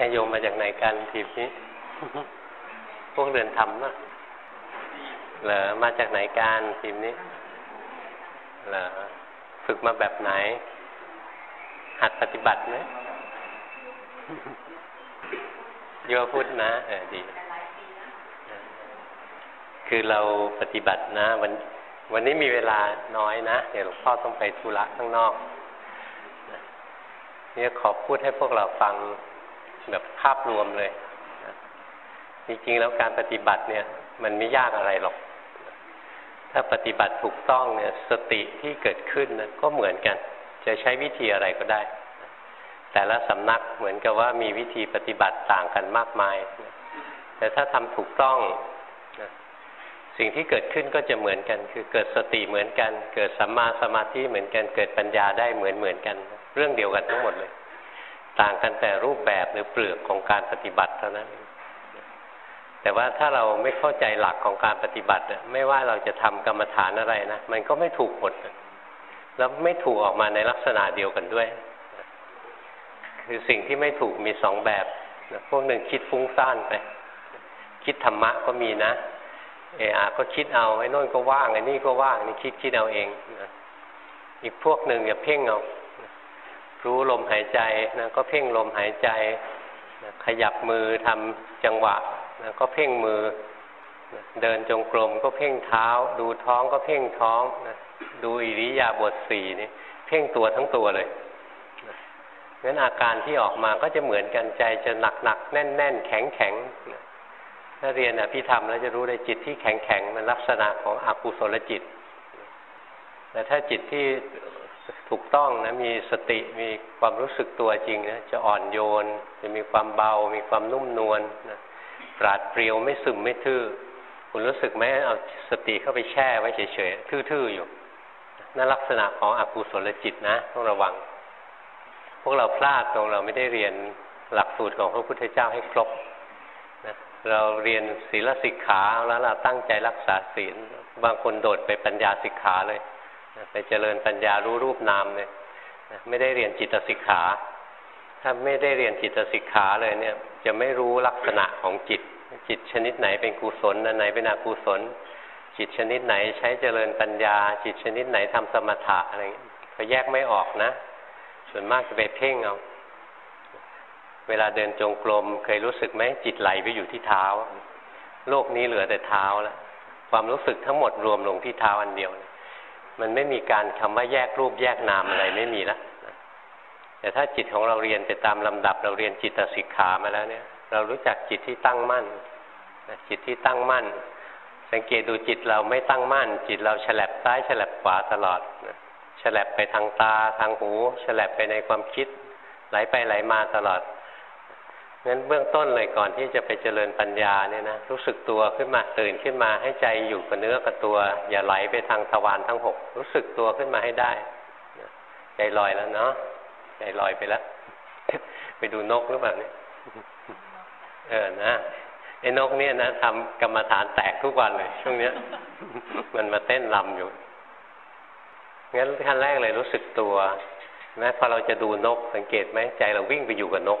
ญาโยมมาจากไหนกันทีนี้ พวกเรือนธรรมนะเหรอมาจากไหนกันทีนี้เหรอฝึกมาแบบไหน หัดปฏิบัติไหมโยพูดนะเออดี คือเราปฏิบัตินะ วันวันนี้มีเวลาน้อยนะ เดี๋ยวหลวงพ่อต้องไปธุระข้างนอกเนี่ยขอพูดให้พวกเราฟัง แบบภาพรวมเลยจริงๆแล้วการปฏิบัติเนี่ย มันไม่ยากอะไรหรอก ถ้าปฏิบัติถูกต้องเนี่ย สติที่เกิดขึ้นนะก็เหมือนกัน จะใช้วิธีอะไรก็ได้ แต่ละสำนักเหมือนกับว่ามีวิธีปฏิบัติต่างกันมากมาย แต่ถ้าทำถูกต้องสิ่งที่เกิดขึ้นก็จะเหมือนกัน คือเกิดสติเหมือนกัน เกิดสัมมาสมาธิเหมือนกัน เกิดปัญญาได้เหมือนเหมือนกัน เรื่องเดียวกันทั้งหมดเลย ต่างกันแต่รูปแบบหรือเปลือกของการปฏิบัติเท่านั้น แต่ว่าถ้าเราไม่เข้าใจหลักของการปฏิบัติไม่ว่าเราจะทำกรรมฐานอะไรนะมันก็ไม่ถูกหมดแล้วไม่ถูกออกมาในลักษณะเดียวกันด้วย คือสิ่งที่ไม่ถูกมีสองแบบพวกหนึ่งคิดฟุ้งซ่านไป คิดธรรมะก็มีนะเออาก็คิดเอาไอ้น่นก็ว่างไอ้นี่ก็ว่างนี่คิดคิดเอาเองนะอีกพวกหนึ่งอย่าเพ่งเอา รู้ลมหายใจนะก็เพ่งลมหายใจนะขยับมือทำจังหวะนะก็เพ่งมือนะเดินจงกรมก็เพ่งเท้า ดูท้องก็เพ่งท้องนะดูอิริยาบถสี่นี่เพ่งตัวทั้งตัวเลยงั้นอาการที่ออกมาก็จะเหมือนกันใจจะหนักหนักแน่นแน่นแข็งแข็งนะถ้าเรียนอภิธรรมแล้วจะรู้เลยจิตที่แข็งแข็งมันลักษณะของอกุศลจิต แต่ถ้าจิตที่ ถูกต้องนะมีสติมีความรู้สึกตัวจริงนะจะอ่อนโยน จะมีความเบา มีความนุ่มนวลนะปราดเปรียวไม่ซึมไม่ทื่อ คุณรู้สึกไหมเอาสติเข้าไปแช่ไว้เฉยๆทื่อๆอยู่นั่นลักษณะของอกุศลจิตนะต้องระวัง พวกเราพลาดตรงเราไม่ได้เรียนหลักสูตรของพระพุทธเจ้าให้ครบนะเราเรียนศีลสิกขาแล้วเราตั้งใจรักษาศีล บางคนโดดไปปัญญาสิกขาเลย ไปเจริญปัญญารู้รูปนามเลยไม่ได้เรียนจิตสิกขา ถ้าไม่ได้เรียนจิตสิกขาเลยเนี่ย จะไม่รู้ลักษณะของจิต จิตชนิดไหนเป็นกุศลอันไหนเป็นอกุศล จิตชนิดไหนใช้เจริญปัญญา จิตชนิดไหนทำสมถะอะไรเขาแยกไม่ออกนะ ส่วนมากจะไปเพ่งเอาเวลาเดินจงกรมเคยรู้สึกไหมจิตไหลไปอยู่ที่เท้า โลกนี้เหลือแต่เท้าแล้วความรู้สึกทั้งหมดรวมลงที่เท้าอันเดียว มันไม่มีการคำว่าแยกรูปแยกนามอะไรไม่มีแล้วแต่ถ้าจิตของเราเรียนไปตามลำดับเราเรียนจิตสิกขามาแล้วเนี่ย เรารู้จักจิตที่ตั้งมั่นจิตที่ตั้งมั่น สังเกตดูจิตเราไม่ตั้งมั่น จิตเราฉลับซ้ายฉลับขวาตลอดฉลับไปทางตาทางหูฉลับไปในความคิด ไหลไปไหลมาตลอด งั้นเบื้องต้นเลยก่อนที่จะไปเจริญปัญญาเนี่ยนะรู้สึกตัวขึ้นมาตื่นขึ้นมาให้ใจอยู่กับเนื้อกับตัว อย่าไหลไปทางทวารทั้งหกรู้สึกตัวขึ้นมาให้ได้ใจลอยแล้วเนาะใจลอยไปแล้ว ไปดูนกหรือเปล่าเนี่ยเออนะไอ้นกเนี่ยนะทำกรรมฐานแตกทุกวันเลย ช่วงเนี้ย มันมาเต้นลำอยู่งั้นขั้นแรกเลยรู้สึกตัวแม้พอเราจะดูนกสังเกตไหมใจเราวิ่งไปอยู่กับนก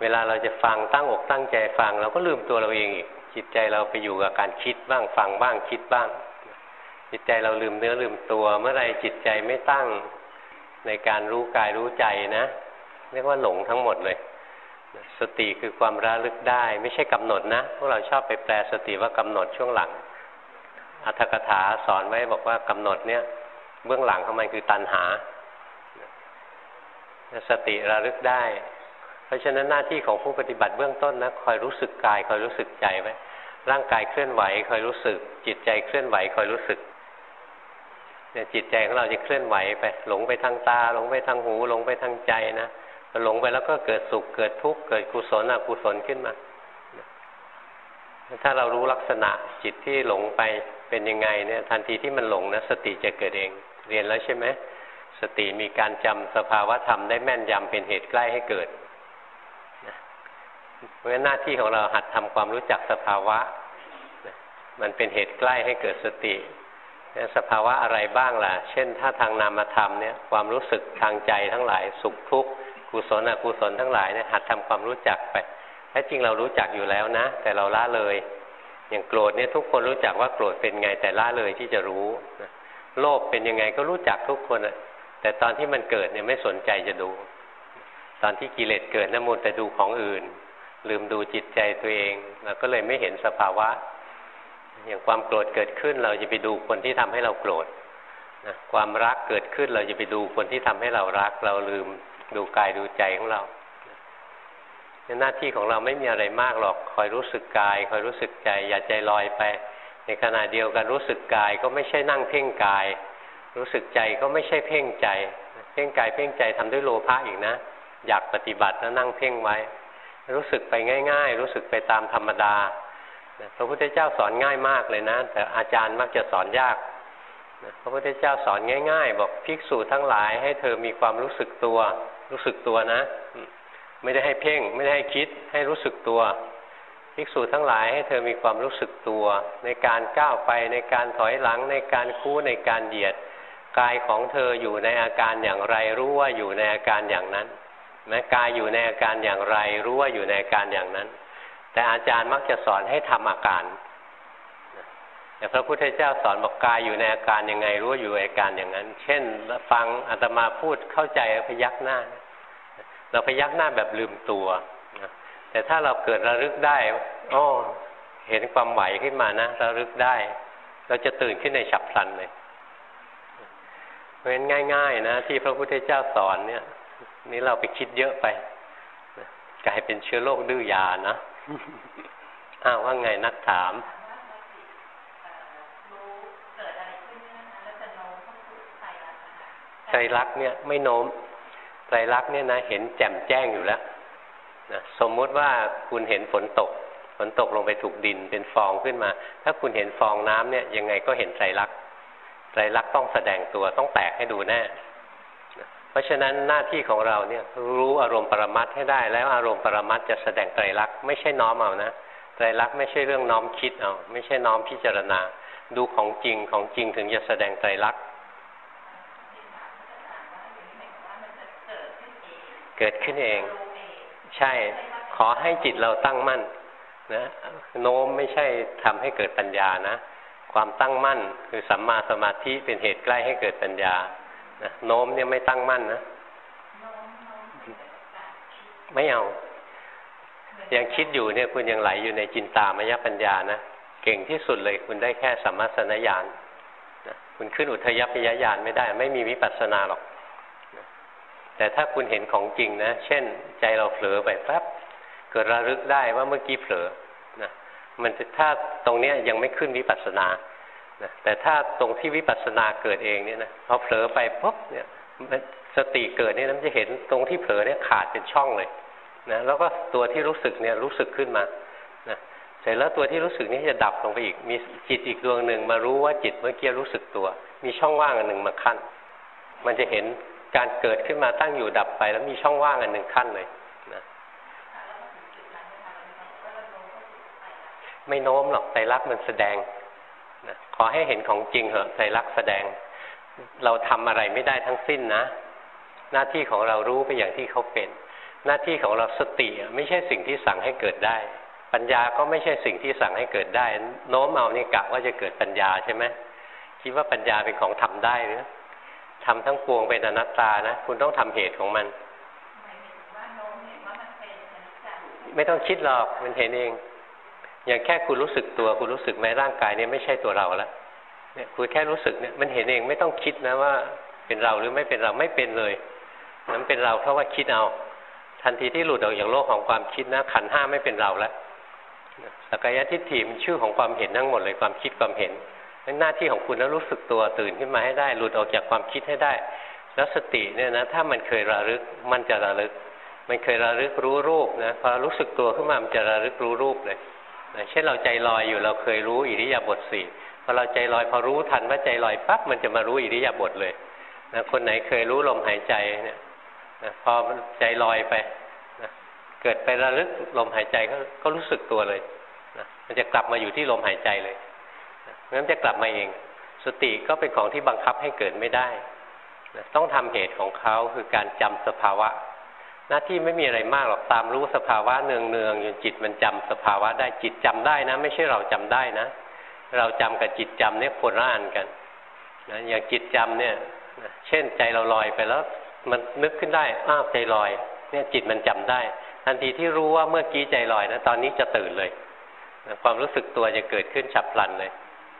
เวลาเราจะฟังตั้งอกตั้งใจฟัง เราก็ลืมตัวเราเองอีกจิตใจเราไปอยู่กับการคิดบ้างฟังบ้างคิดบ้าง จิตใจเราลืมเนื้อลืมตัว เมื่อไรจิตใจไม่ตั้งในการรู้กายรู้ใจนะเรียกว่าหลงทั้งหมดเลย สติคือความระลึกได้ ไม่ใช่กำหนดนะพวกเราชอบไปแปลสติว่ากำหนดช่วงหลัง อัตถกถาสอนไว้บอกว่ากำหนดเนี่ย เบื้องหลังของมันคือตัณหา สติระลึกได้ เพราะฉะนั้นหน้าที่ของผู้ปฏิบัติเบื้องต้นนะคอยรู้สึกกายคอยรู้สึกใจไว้ร่างกายเคลื่อนไหวคอยรู้สึก จิตใจเคลื่อนไหวคอยรู้สึกเนี่ยจิตใจของเราจะเคลื่อนไหวไปหลงไปทางตา หลงไปทางหูหลงไปทางใจนะหลงไปแล้วก็เกิดสุขเกิดทุกข์เกิดกุศลอกุศลขึ้นมา ถ้าเรารู้ลักษณะจิตที่หลงไปเป็นยังไงเนี่ยทันทีที่มันหลงนะสติจะเกิดเอง เรียนแล้วใช่ไหมสติมีการจำสภาวะธรรมได้แม่นยำเป็นเหตุใกล้ให้เกิด เพราะฉะนั้นหน้าที่ของเราหัดทำความรู้จักสภาวะ มันเป็นเหตุใกล้ให้เกิดสติสภาวะอะไรบ้างล่ะ เช่น ถ้าทางนามธรรมเนี่ยความรู้สึกทางใจทั้งหลาย สุขทุกข์กุศลอกุศลทั้งหลายเนี่ยหัดทำความรู้จักไปแท้จริงเรารู้จักอยู่แล้วนะ แต่เราละเลย อย่างโกรธเนี่ยทุกคนรู้จักว่าโกรธเป็นไงแต่ละเลยที่จะรู้โลภเป็นยังไงก็รู้จักทุกคนอะแต่ตอนที่มันเกิดเนี่ยไม่สนใจจะดู ตอนที่กิเลสเกิดน้ำมูลแต่ดูของอื่น ลืมดูจิตใจตัวเองเราก็เลยไม่เห็นสภาวะ อย่างความโกรธเกิดขึ้น เราจะไปดูคนที่ทำให้เราโกรธนะความรักเกิดขึ้นเราจะไปดูคนที่ทำให้เรารัก เราลืมดูกายดูใจของเราหน้าที่ของเราไม่มีอะไรมากหรอก คอยรู้สึกกาย คอยรู้สึกใจ อย่าใจลอยไป ในขณะเดียวกันรู้สึกกายก็ไม่ใช่นั่งเพ่งกาย รู้สึกใจก็ไม่ใช่เพ่งใจ เพ่งกายเพ่งใจทำด้วยโลภะอีกนะ อยากปฏิบัติแล้วนั่งเพ่งไว้ รู้สึกไปง่าย ๆ รู้สึกไปตามธรรมดาพระพุทธเจ้าสอนง่ายมากเลยนะ แต่อาจารย์มักจะสอนยากพระพุทธเจ้าสอนง่าย ๆ บอกภิกษุทั้งหลายให้เธอมีความรู้สึกตัว รู้สึกตัวนะ ไม่ได้ให้เพ่ง ไม่ได้ให้คิดให้รู้สึกตัวภิกษุทั้งหลายให้เธอมีความรู้สึกตัว ในการก้าวไปในการถอยหลังในการคู่ในการเหยียดกายของเธออยู่ในอาการอย่างไรรู้ว่าอยู่ในอาการอย่างนั้น แม้กายอยู่ในอาการอย่างไร รู้ว่าอยู่ในอาการอย่างนั้น แต่อาจารย์มักจะสอนให้ทำอาการแต่พระพุทธเจ้าสอนบอกกายอยู่ในอาการยังไง รู้อยู่ในอาการอย่างนั้น เช่น ฟังอาตมาพูดเข้าใจพยักหน้า เราพยักหน้าแบบลืมตัวแต่ถ้าเราเกิดระลึกได้อ๋อเห็นความไหวขึ้นมานะระลึกได้ เราจะตื่นขึ้นในฉับพลันเลยเพราะฉะนั้นง่าย ๆ นะ ที่พระพุทธเจ้าสอนเนี่ย นี่เราไปคิดเยอะไปกลายเป็นเชื้อโรคดื้อยานะอ้าวว่าไงนักถามไตรลักษณ์เนี่ยไม่โน้มไตรลักษณ์เนี่ยนะเห็นแจ่มแจ้งอยู่แล้วนะสมมุติว่าคุณเห็นฝนตก ฝนตกลงไปถูกดินเป็นฟองขึ้นมา ถ้าคุณเห็นฟองน้ำเนี่ยยังไงก็เห็นไตรลักษณ์ไตรลักษณ์ต้องแสดงตัวต้องแตกให้ดูแน่เพ ราะฉะนั้นหน้าที่ของเราเนี่ยรู้อารมณ์ปรมัตให้ได้ แล้วอารมณ์ปรมัตจะแสดงไตรลักษณ์ไม่ใช่น้อมเอานะไตรลักษณ์ไม่ใช่เรื่องน้อมคิดเอาไม่ใช่น้อมพิจารณา ดูของจริงของจริงถึงจะแสดงไตรลักษณ์เกิดขึ้นเอง ใช่ขอให้จิตเราตั้งมั่นนะโน้มไม่ใช่ทำให้เกิดปัญญานะ ความตั้งมั่นคือสัมมาสมาธิเป็นเหตุใกล้ให้เกิดปัญญา นะโน้มเนี่ยไม่ตั้งมั่นนะไม่เอา ยังคิดอยู่เนี่ยคุณยังไหลอยู่ในจินตามยปัญญานะเก่งที่สุดเลยคุณได้แค่สัมมาสนญาณนะคุณขึ้นอุทยพยญาณไม่ได้ ไม่มีวิปัสสนาหรอกแต่ถ้าคุณเห็นของจริงนะ เช่น ใจเราเผลอไปแป๊บเกิดระลึกได้ว่าเมื่อกี้เผลอนะมันถ้าตรงเนี้ยยังไม่ขึ้นวิปัสสนา นะแต่ถ้าตรงที่วิปัสสนาเกิดเองเนี่ยนะพอเผลอไปปุ๊บเนี่ยสติเกิดเนี่ยมันจะเห็นตรงที่เผลอเนี่ยขาดเป็นช่องเลยนะแล้วก็ตัวที่รู้สึกเนี่ยรู้สึกขึ้นมานะเสร็จแล้วตัวที่รู้สึกนี้จะดับลงไปอีก มีจิตอีกดวงหนึ่งมารู้ว่าจิตเมื่อกี้รู้สึกตัว มีช่องว่างอันหนึ่งมาขั้น มันจะเห็นการเกิดขึ้นมาตั้งอยู่ดับไป แล้วมีช่องว่างอันหนึ่งขั้นเลยนะไม่โน้มหรอกไตรลักษณ์มันแสดง ขอให้เห็นของจริงเหอะไตรลักษณ์แสดง เราทำอะไรไม่ได้ทั้งสิ้นนะ หน้าที่ของเรารู้ไปอย่างที่เขาเป็น หน้าที่ของเราสติไม่ใช่สิ่งที่สั่งให้เกิดได้ ปัญญาก็ไม่ใช่สิ่งที่สั่งให้เกิดได้ โน้มเอานี่กะว่าจะเกิดปัญญาใช่ไหมคิดว่าปัญญาเป็นของทำได้หรือทำทั้งปวงเป็นอนัตตานะ คุณต้องทำเหตุของมัน ไม่ต้องคิดหรอกมันเห็นเอง อย่างแค่คุณรู้สึกตัวคุณรู้สึกไหมร่างกายเนี้ไม่ใช่ตัวเราแล้วเนี่ยคุณแค่รู้สึกเนี่ยมันเห็นเองไม่ต้องคิดนะว่าเป็นเราหรือไม่เป็นเราไม่เป็นเลยนั้นเป็นเราเพราะว่าคิดเอา ทันทีที่หลุดออกจากโลกของความคิดนะขันห้าไม่เป็นเราแล้วสักายทิฏฐิมันชื่อของความเห็นทั้งหมดเลยความคิดความเห็นหน้าที่ของคุณแล้วรู้สึกตัวตื่นขึ้นมาให้ได้ หลุดออกจากความคิดให้ได้ แล้วสติเนี่ยนะถ้ามันเคยระลึกมันจะระลึก มันเคยระลึกรู้รูปนะพอรู้สึกตัวขึ้นมามันจะระลึกรู้รูปเลย เช่นเราใจลอยอยู่เราเคยรู้อิริยาบถสี่พอเราใจลอยพอรู้ทันว่าใจลอยปั๊บมันจะมารู้อิริยาบถเลยนะคนไหนเคยรู้ลมหายใจเนี่ยนะพอใจลอยไปนะเกิดไประลึกลมหายใจก็ก็รู้สึกตัวเลยนะมันจะกลับมาอยู่ที่ลมหายใจเลยงั้นจะกลับมาเอง สติก็เป็นของที่บังคับให้เกิดไม่ได้ต้องทำเหตุของเขาคือการจำสภาวะ หน้าที่ไม่มีอะไรมากหรอกตามรู้สภาวะเนืองเนืองจนจิตมันจำสภาวะได้จิตจำได้นะ ไม่ใช่เราจำได้นะ เราจำกับจิตจำเนี่ยคนละอันกันนะอย่างจิตจำเนี่ยเช่นใจเราลอยไปแล้ว มันนึกขึ้นได้อ้าวใจลอย เนี่ยจิตมันจำได้ ทันทีที่รู้ว่าเมื่อกี้ใจลอยนะตอนนี้จะตื่นเลยนะความรู้สึกตัวจะเกิดขึ้นฉับพลันเลย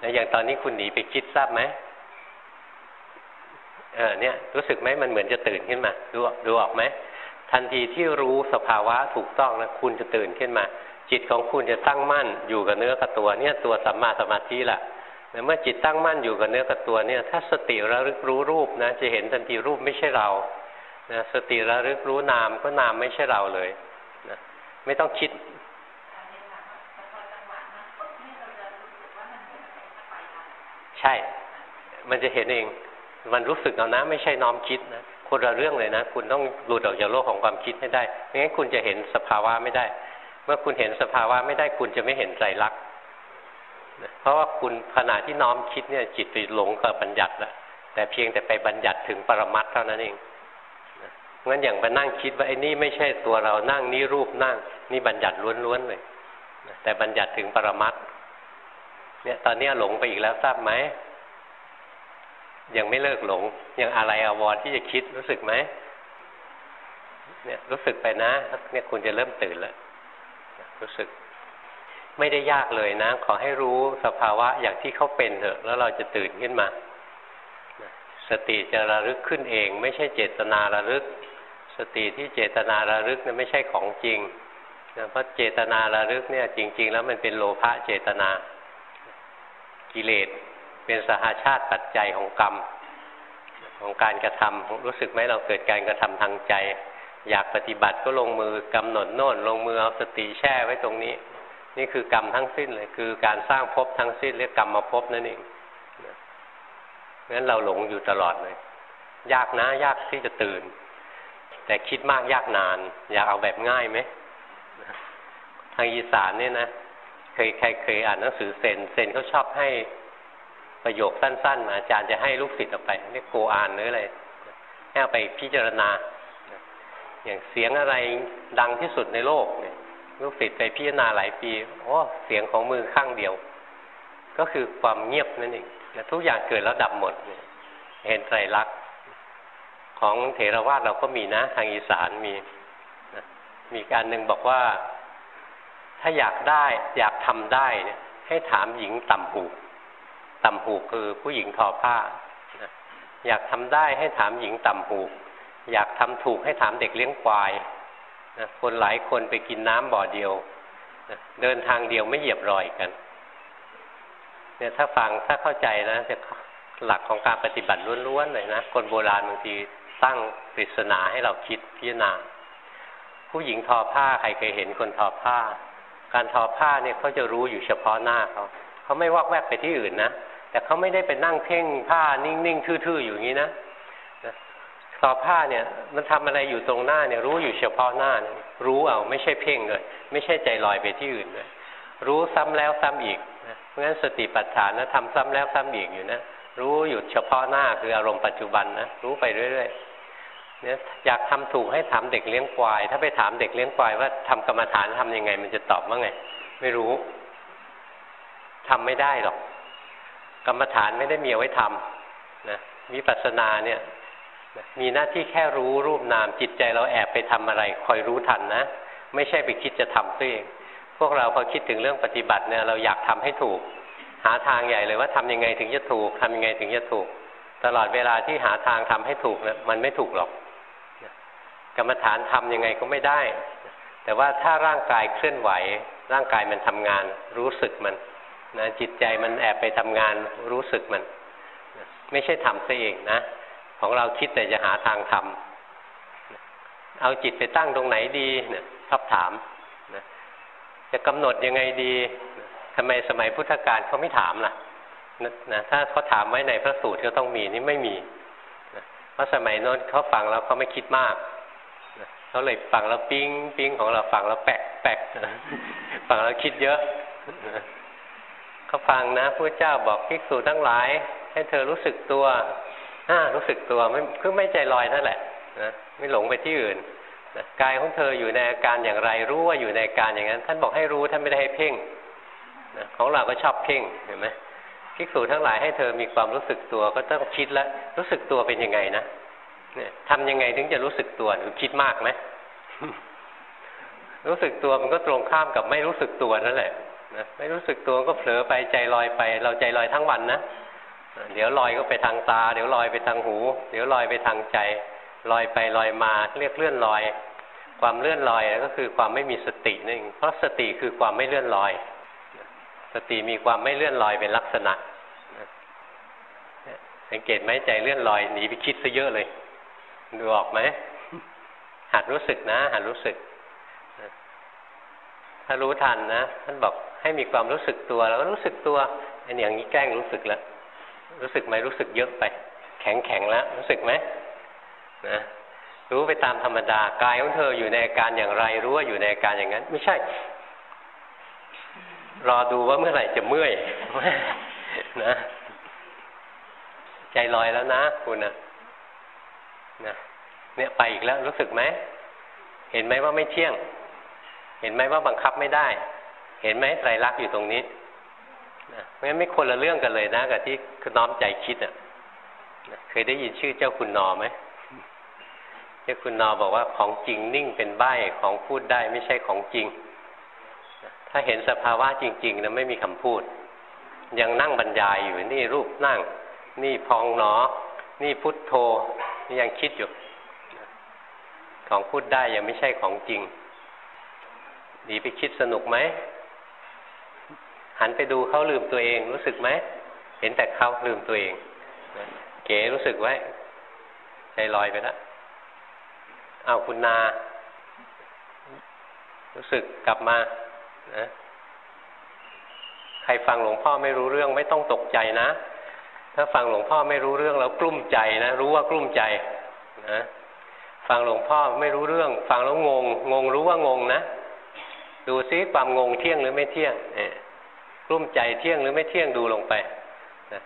นะอย่างตอนนี้คุณหนีไปคิดทราบไหมเออเนี่ย รู้สึกไหมมันเหมือนจะตื่นขึ้นมาดูดูออกไหม ทันทีที่รู้สภาวะถูกต้องนะคุณจะตื่นขึ้นมา จิตของคุณจะตั้งมั่นอยู่กับเนื้อกับตัวเนี่ยตัวสัมมาสมาธิแหละเมื่อจิตตั้งมั่นอยู่กับเนื้อกับตัวเนี่ย ถ้าสติระลึกรู้รูปนะจะเห็นทันทีรูปไม่ใช่เรานะสติระลึกรู้นามก็นามไม่ใช่เราเลยนะไม่ต้องคิดใช่ มันจะเห็นเอง มันรู้สึกเอานะ ไม่ใช่น้อมคิดนะ คนละเรื่องเลยนะ คุณต้องหลุดออกจากโลกของความคิดให้ได้ไม่งั้นคุณจะเห็นสภาวะไม่ได้ เมื่อคุณเห็นสภาวะไม่ได้คุณจะไม่เห็นใจรักเพราะว่าคุณขณะที่น้อมคิดเนี่ย จิตไปหลงกับบัญญัติแล้วแต่เพียงแต่ไปบัญญัติถึงปรมัตเท่านั้นเองงั้นอย่างไปนั่งคิดว่าไอ้นี่ไม่ใช่ตัวเรานั่งนี่รูปนั่ง นี่บัญญัติล้วนๆเลยแต่บัญญัติถึงปรมัตเนี่ยตอนนี้หลงไปอีกแล้วทราบไหม ยังไม่เลิกหลง ยังอะไรอาวรที่จะคิดรู้สึกไหมเนี่ยรู้สึกไปนะเนี่ยคุณจะเริ่มตื่นแล้วรู้สึก ไม่ได้ยากเลยนะ ขอให้รู้สภาวะอย่างที่เขาเป็นเถอะ แล้วเราจะตื่นขึ้นมาสติจะระลึกขึ้นเอง ไม่ใช่เจตนาระลึก สติที่เจตนาระลึกเนี่ยไม่ใช่ของจริงเพราะเจตนาระลึกเนี่ย จริง ๆ แล้วมันเป็นโลภะเจตนากิเลส เป็นสหาชาติปัจจัยของกรรม ของการกระทำรู้สึกไหมเราเกิดการกระทำทางใจ อยากปฏิบัติก็ลงมือกำหนดโน่น ลงมือเอาสติแช่ไว้ตรงนี้ นี่คือกรรมทั้งสิ้นเลย คือการสร้างภพทั้งสิ้นเรียกกรรมมาภพนั่นเองงั้นเราหลงอยู่ตลอดเลย ยากนะ ยากที่จะตื่น แต่คิดมากยากนาน อยากเอาแบบง่ายไหมทางอีสานเนี่ยนะ เคยใครเคยอ่านหนังสือเซนเซนเขาชอบให้ ประโยคสั้นๆมาอาจารย์จะให้ลูกศิษย์ออกไปเรียกโกอ่านหรืออะไรให้เอาไปพิจารณา อย่างเสียงอะไรดังที่สุดในโลกเนี่ยลูกศิษย์ไปพิจารณาหลายปีโอ้เสียงของมือข้างเดียว ก็คือความเงียบนั่นเองทุกอย่างเกิดแล้วดับหมด เห็นไตรลักษณ์ของเถรวาทเราก็มีนะ ทางอีสานมีมีการหนึ่งบอกว่า ถ้าอยากได้ อยากทำได้เนี่ยให้ถามหญิงต่ำหู ต่ำหูคือผู้หญิงทอผ้า อยากทำได้ให้ถามหญิงต่ำหูอยากทำถูกให้ถามเด็กเลี้ยงควายคนหลายคนไปกินน้ำบ่อเดียวเดินทางเดียวไม่เหยียบรอยกันเนี่ยถ้าฟังถ้าเข้าใจนะจะหลักของการปฏิบัติล้วนๆเลยนะคนโบราณบางทีตั้งปริศนาให้เราคิดพิจารณา ผู้หญิงทอผ้าใครเคยเห็นคนทอผ้า การทอผ้าเนี่ยเขาจะรู้อยู่เฉพาะหน้าเขาเขาไม่วอกแวกไปที่อื่นนะ แต่เขาไม่ได้ไปนั่งเพ่งผ้านิ่งๆทื่อๆอยู่อย่างนี้นะทอผ้าเนี่ย มันทำอะไรอยู่ตรงหน้าเนี่ย รู้อยู่เฉพาะหน้าเนี่ยรู้เอาไม่ใช่เพ่งเลย ไม่ใช่ใจลอยไปที่อื่นเลยรู้ซ้ำแล้วซ้ำอีกเพราะงั้นสติปัฏฐานนะทำซ้ำแล้วซ้ำอีกอยู่นะรู้อยู่เฉพาะหน้าคืออารมณ์ปัจจุบันนะรู้ไปเรื่อยๆเนี่ยอยากทำถูกให้ถามเด็กเลี้ยงควาย ถ้าไปถามเด็กเลี้ยงควายว่าทำกรรมฐานทํำยังไง มันจะตอบว่าไง ไม่รู้ทำไม่ได้หรอก กรรมฐานไม่ได้มีเอาไว้ทำนะวิปัสสนาเนี่ยมีหน้าที่แค่รู้รูปนามจิตใจเราแอบไปทำอะไร คอยรู้ทันนะ ไม่ใช่ไปคิดจะทำตัวเอง พวกเราพอคิดถึงเรื่องปฏิบัติเนี่ยเราอยากทำให้ถูก หาทางใหญ่เลยว่าทำยังไงถึงจะถูกทำยังไงถึงจะถูก ตลอดเวลาที่หาทางทำให้ถูกเนี่ยมันไม่ถูกหรอกกรรมฐานทํำยังไงก็ไม่ได้ แต่ว่าถ้าร่างกายเคลื่อนไหว ร่างกายมันทำงาน รู้สึกมัน นะจิตใจมันแอบไปทำงานรู้สึกมัน ไม่ใช่ทำซะเองนะ ของเราคิดแต่จะหาทางทำเอาจิตไปตั้งตรงไหนดีเนี่ยชอบถามจะกำหนดยังไงดีทำไมสมัยพุทธกาลเขาไม่ถามล่ะนะถ้าเขาถามไว้ในพระสูตรก็ต้องมีนี่ไม่มีเพราะสมัยโน้นเขาฟังแล้วเขาไม่คิดมากเขาเลยฟังแล้วปิ้งปิ้งของเราฟังแล้วแปกแปกฟังแล้วคิดเยอะ เขาฟังนะพระเจ้าบอกภิกษุทั้งหลาย ให้เธอรู้สึกตัวอ่ารู้สึกตัวไม่คือไม่ใจลอยนั่นแหละนะไม่หลงไปที่อื่นกายของเธออยู่ในอาการอย่างไรรู้ว่าอยู่ในอาการอย่างนั้น ท่านบอกให้รู้ท่านไม่ได้ให้เพ่งของเราก็ชอบเพ่งเห็นไหมภิกษุทั้งหลายให้เธอมีความรู้สึกตัวก็ต้องคิดแล้วรู้สึกตัวเป็นยังไงนะเนี่ยทำยังไงถึงจะรู้สึกตัวหรือคิดมากไหมรู้สึกตัวมันก็ตรงข้ามกับไม่รู้สึกตัวนั่นแหละ นะไม่รู้สึกตัวก็เผลอไปใจลอยไป เราใจลอยทั้งวันนะเดี๋ยวลอยก็ไปทางตา เดี๋ยวลอยไปทางหู เดี๋ยวลอยไปทางใจลอยไปลอยมาเรียกเลื่อนลอย ความเลื่อนลอยก็คือความไม่มีสตินั่นเองเพราะสติคือความไม่เลื่อนลอย สติมีความไม่เลื่อนลอยเป็นลักษณะสังเกตไหมใจเลื่อนลอยหนีไปคิดซะเยอะเลยดูออกไหมหัดรู้สึกนะหัดรู้สึก ถ้ารู้ทันนะท่านบอก ให้มีความรู้สึกตัวแล้วก็รู้สึกตัวอันอย่างนี้แกล้งรู้สึกแล้ว รู้สึกไหมรู้สึกเยอะไป แข็งแข็งแล้วรู้สึกไหมนะรู้ไปตามธรรมดากายของเธออยู่ในอาการอย่างไรรู้ว่าอยู่ในอาการอย่างนั้น ไม่ใช่ รอดูว่าเมื่อไหร่จะเมื่อยนะใจลอยแล้วนะคุณนะนะเนี่ยไปอีกแล้วรู้สึกไหมเห็นไหมว่าไม่เที่ยง เห็นไหมว่าบังคับไม่ได้ เห็นไหมไตรลักษณ์อยู่ตรงนี้นะเพราะงั้นไม่คนละเรื่องกันเลยนะกับที่น้อมใจคิดอะเคยได้ยินชื่อเจ้าคุณนอไหมเจ้าคุณนอบอกว่าของจริงนิ่งเป็นใบของพูดได้ไม่ใช่ของจริง ถ้าเห็นสภาวะจริงๆนะไม่มีคำพูด ยังนั่งบรรยายอยู่นี่รูปนั่ง นี่พองหนอ นี่พุทโธนี่ยังคิดอยู่ ของพูดได้ยังไม่ใช่ของจริงดีไปคิดสนุกไหม หันไปดูเขาลืมตัวเองรู้สึกไหมเห็นแต่เขาลืมตัวเอง เก๋รู้สึกไว้ใจลอยไปแล้วเอาคุณนา รู้สึกกลับมานะใครฟังหลวงพ่อไม่รู้เรื่องไม่ต้องตกใจนะ ถ้าฟังหลวงพ่อไม่รู้เรื่องแล้วกลุ้มใจนะ รู้ว่ากลุ้มใจนะฟังหลวงพ่อไม่รู้เรื่อง ฟังแล้วงง งงรู้ว่างงนะ ดูซิความงงเที่ยงหรือไม่เที่ยงเนี่ย กลุ้มใจเที่ยงหรือไม่เที่ยงดูลงไปนะ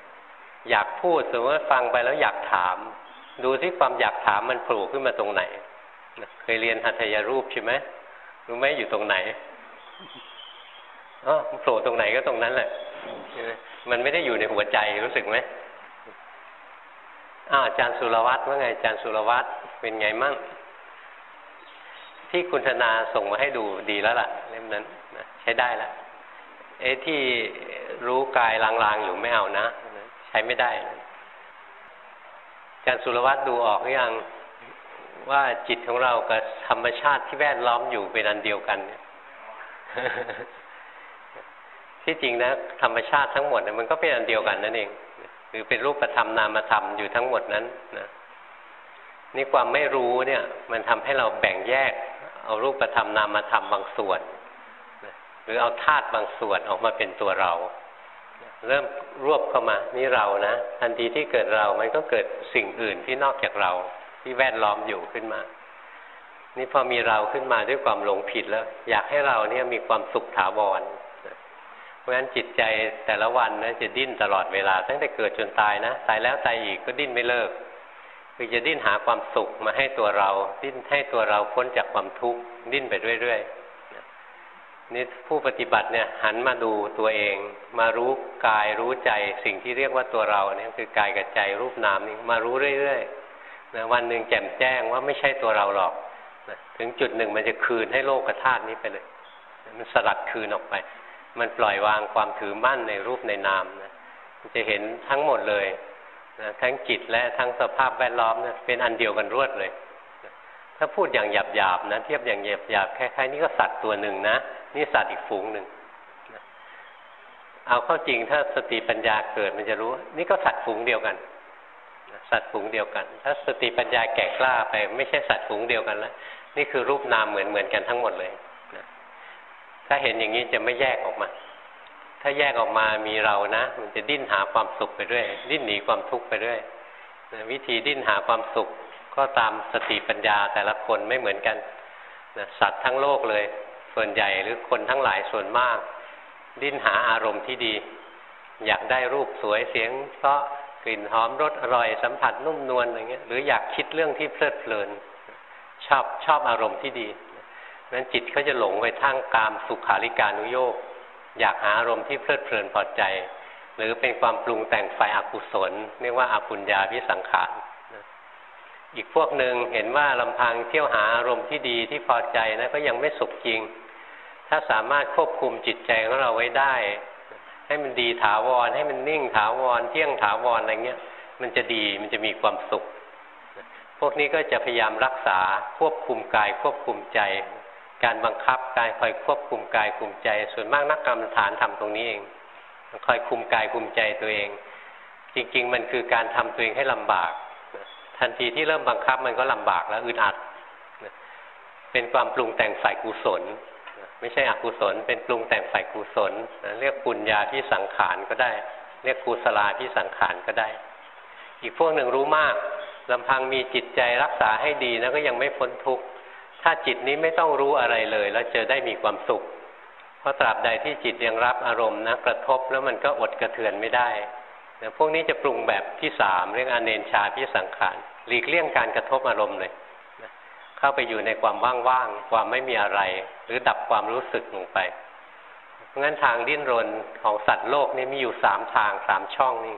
อยากพูดสมมติว่าฟังไปแล้วอยากถาม ดูซิความอยากถามมันโผล่ขึ้นมาตรงไหนเคยเรียนหัตถยรูปใช่ไหมรู้ไหมอยู่ตรงไหนอ๋อโผล่ตรงไหนก็ตรงนั้นแหละมันไม่ได้อยู่ในหัวใจรู้สึกไหมอ้าวอาจารย์สุรวัตรว่าไงอาจารย์สุรวัตรเป็นไงมั่งที่คุณธนาส่งมาให้ดูดีแล้วล่ะ เล่มนั้นใช้ได้แล้ว เอ้ที่รู้กายลางๆอยู่ไม่เอานะ ใช้ไม่ได้อาจารย์สุรวัตรดูออกหรือยังว่าจิตของเรากับธรรมชาติที่แวดล้อมอยู่เป็นอันเดียวกันเนี่ยที่จริงนะธรรมชาติทั้งหมดมันก็เป็นอันเดียวกันนั่นเองหรือเป็นรูปธรรมนามธรรมอยู่ทั้งหมดนั้นนะนี่ความไม่รู้เนี่ย มันทำให้เราแบ่งแยก เอารูปธรรมนามธรรมบางส่วน รือเอาธาตุบางส่วนออกมาเป็นตัวเรา เริ่มรวบเข้ามานี่เรานะทันทีที่เกิดเรามันก็เกิดสิ่งอื่นที่นอกจากเรา ที่แวดล้อมอยู่ขึ้นมา นี่พอมีเราขึ้นมาด้วยความหลงผิดแล้ว อยากให้เราเนี่ยมีความสุขถาวรเพราะฉะนั้นจิตใจแต่ละวันนะจะดิ้นตลอดเวลา ตั้งแต่เกิดจนตายนะตายแล้วตายอีกก็ดิ้นไม่เลิก คือจะดิ้นหาความสุขมาให้ตัวเรา ดิ้นให้ตัวเราพ้นจากความทุกข์ดิ้นไปเรื่อยๆ นี่ผู้ปฏิบัติเนี่ยหันมาดูตัวเอง มารู้กายรู้ใจสิ่งที่เรียกว่าตัวเราเนี่ยคือกายกับใจรูปนามนี่มารู้เรื่อยๆนะวันหนึ่งแจ่มแจ้งว่าไม่ใช่ตัวเราหรอกนะถึงจุดหนึ่งมันจะคืนให้โลกธาตุนี้ไปเลย มันสลัดคืนออกไป มันปล่อยวางความถือมั่นในรูปในนามนะมันจะเห็นทั้งหมดเลยนะทั้งจิตและทั้งสภาพแวดล้อมนะเป็นอันเดียวกันรวดเลย ถ้าพูดอย่างหยาบๆนะเทียบอย่างหยาบๆคล้ายๆนี่ก็สัตว์ตัวหนึ่งนะ นี่สัตว์อีกฝูงหนึ่งเอาเข้าจริงถ้าสติปัญญาเกิดมันจะรู้ นี่ก็สัตว์ฝูงเดียวกัน สัตว์ฝูงเดียวกัน ถ้าสติปัญญาแก่กล้าไป ไม่ใช่สัตว์ฝูงเดียวกันแล้วนี่คือรูปนามเหมือนเหมือนกันทั้งหมดเลยนะถ้าเห็นอย่างนี้จะไม่แยกออกมา ถ้าแยกออกมามีเรานะ มันจะดิ้นหาความสุขไปเรื่อยดิ้นหนีความทุกข์ไปเรื่อยนะวิธีดิ้นหาความสุขก็ตามสติปัญญาแต่ละคนไม่เหมือนกันนะสัตว์ทั้งโลกเลย ส่วนใหญ่หรือคนทั้งหลายส่วนมาก ดิ้นหาอารมณ์ที่ดี อยากได้รูปสวยเสียงเพราะกลิ่นหอมรสอร่อยสัมผัสนุ่มนวลอะไรเงี้ยหรืออยากคิดเรื่องที่เพลิดเพลิน ชอบชอบอารมณ์ที่ดีนั้นจิตเขาจะหลงไปทั้งกามสุขาริการุโยกอยากหาอารมณ์ที่เพลิดเพลินพอใจ หรือเป็นความปรุงแต่งฝ่ายอกุศลเรียกว่าอาปุญญาพิสังขาร อีกพวกหนึ่งเห็นว่าลำพังเที่ยวหาอารมณ์ที่ดีที่พอใจนะก็ยังไม่สุขจริง ถ้าสามารถควบคุมจิตใจของเราไว้ได้ ให้มันดีถาวร ให้มันนิ่งถาวร เที่ยงถาวรอะไรเงี้ย มันจะดีมันจะมีความสุข พวกนี้ก็จะพยายามรักษาควบคุมกายควบคุมใจ การบังคับกายคอยควบคุมกายคุมใจ ส่วนมากนักกรรมฐานทำตรงนี้เองคอยคุมกายคุมใจตัวเอง จริง ๆ มันคือการทำตัวเองให้ลำบาก ทันทีที่เริ่มบังคับมันก็ลำบากแล้วอึดอัด เป็นความปรุงแต่งฝ่ายกุศล ไม่ใช่อกุศล เป็นปรุงแต่งฝ่ายกุศลเรียกปุญญาที่สังขารก็ได้ เรียกกุศลาที่สังขารก็ได้ อีกพวกหนึ่งรู้มากลำพังมีจิตใจรักษาให้ดีนะก็ยังไม่พ้นทุกข์ถ้าจิตนี้ไม่ต้องรู้อะไรเลย แล้วจะได้มีความสุข เพราะตราบใดที่จิตยังรับอารมณ์นะกระทบแล้วมันก็อดกระเทือนไม่ได้ พวกนี้จะปรุงแบบที่สามเรียกอเนนชาพิสังขารหลีกเลี่ยงการกระทบอารมณ์เลยเข้าไปอยู่ในความว่างๆความไม่มีอะไร หรือดับความรู้สึกลงไปเพราะงั้นทางดิ้นรนของสัตว์โลกนี่มีอยู่สามทางสามช่องนี่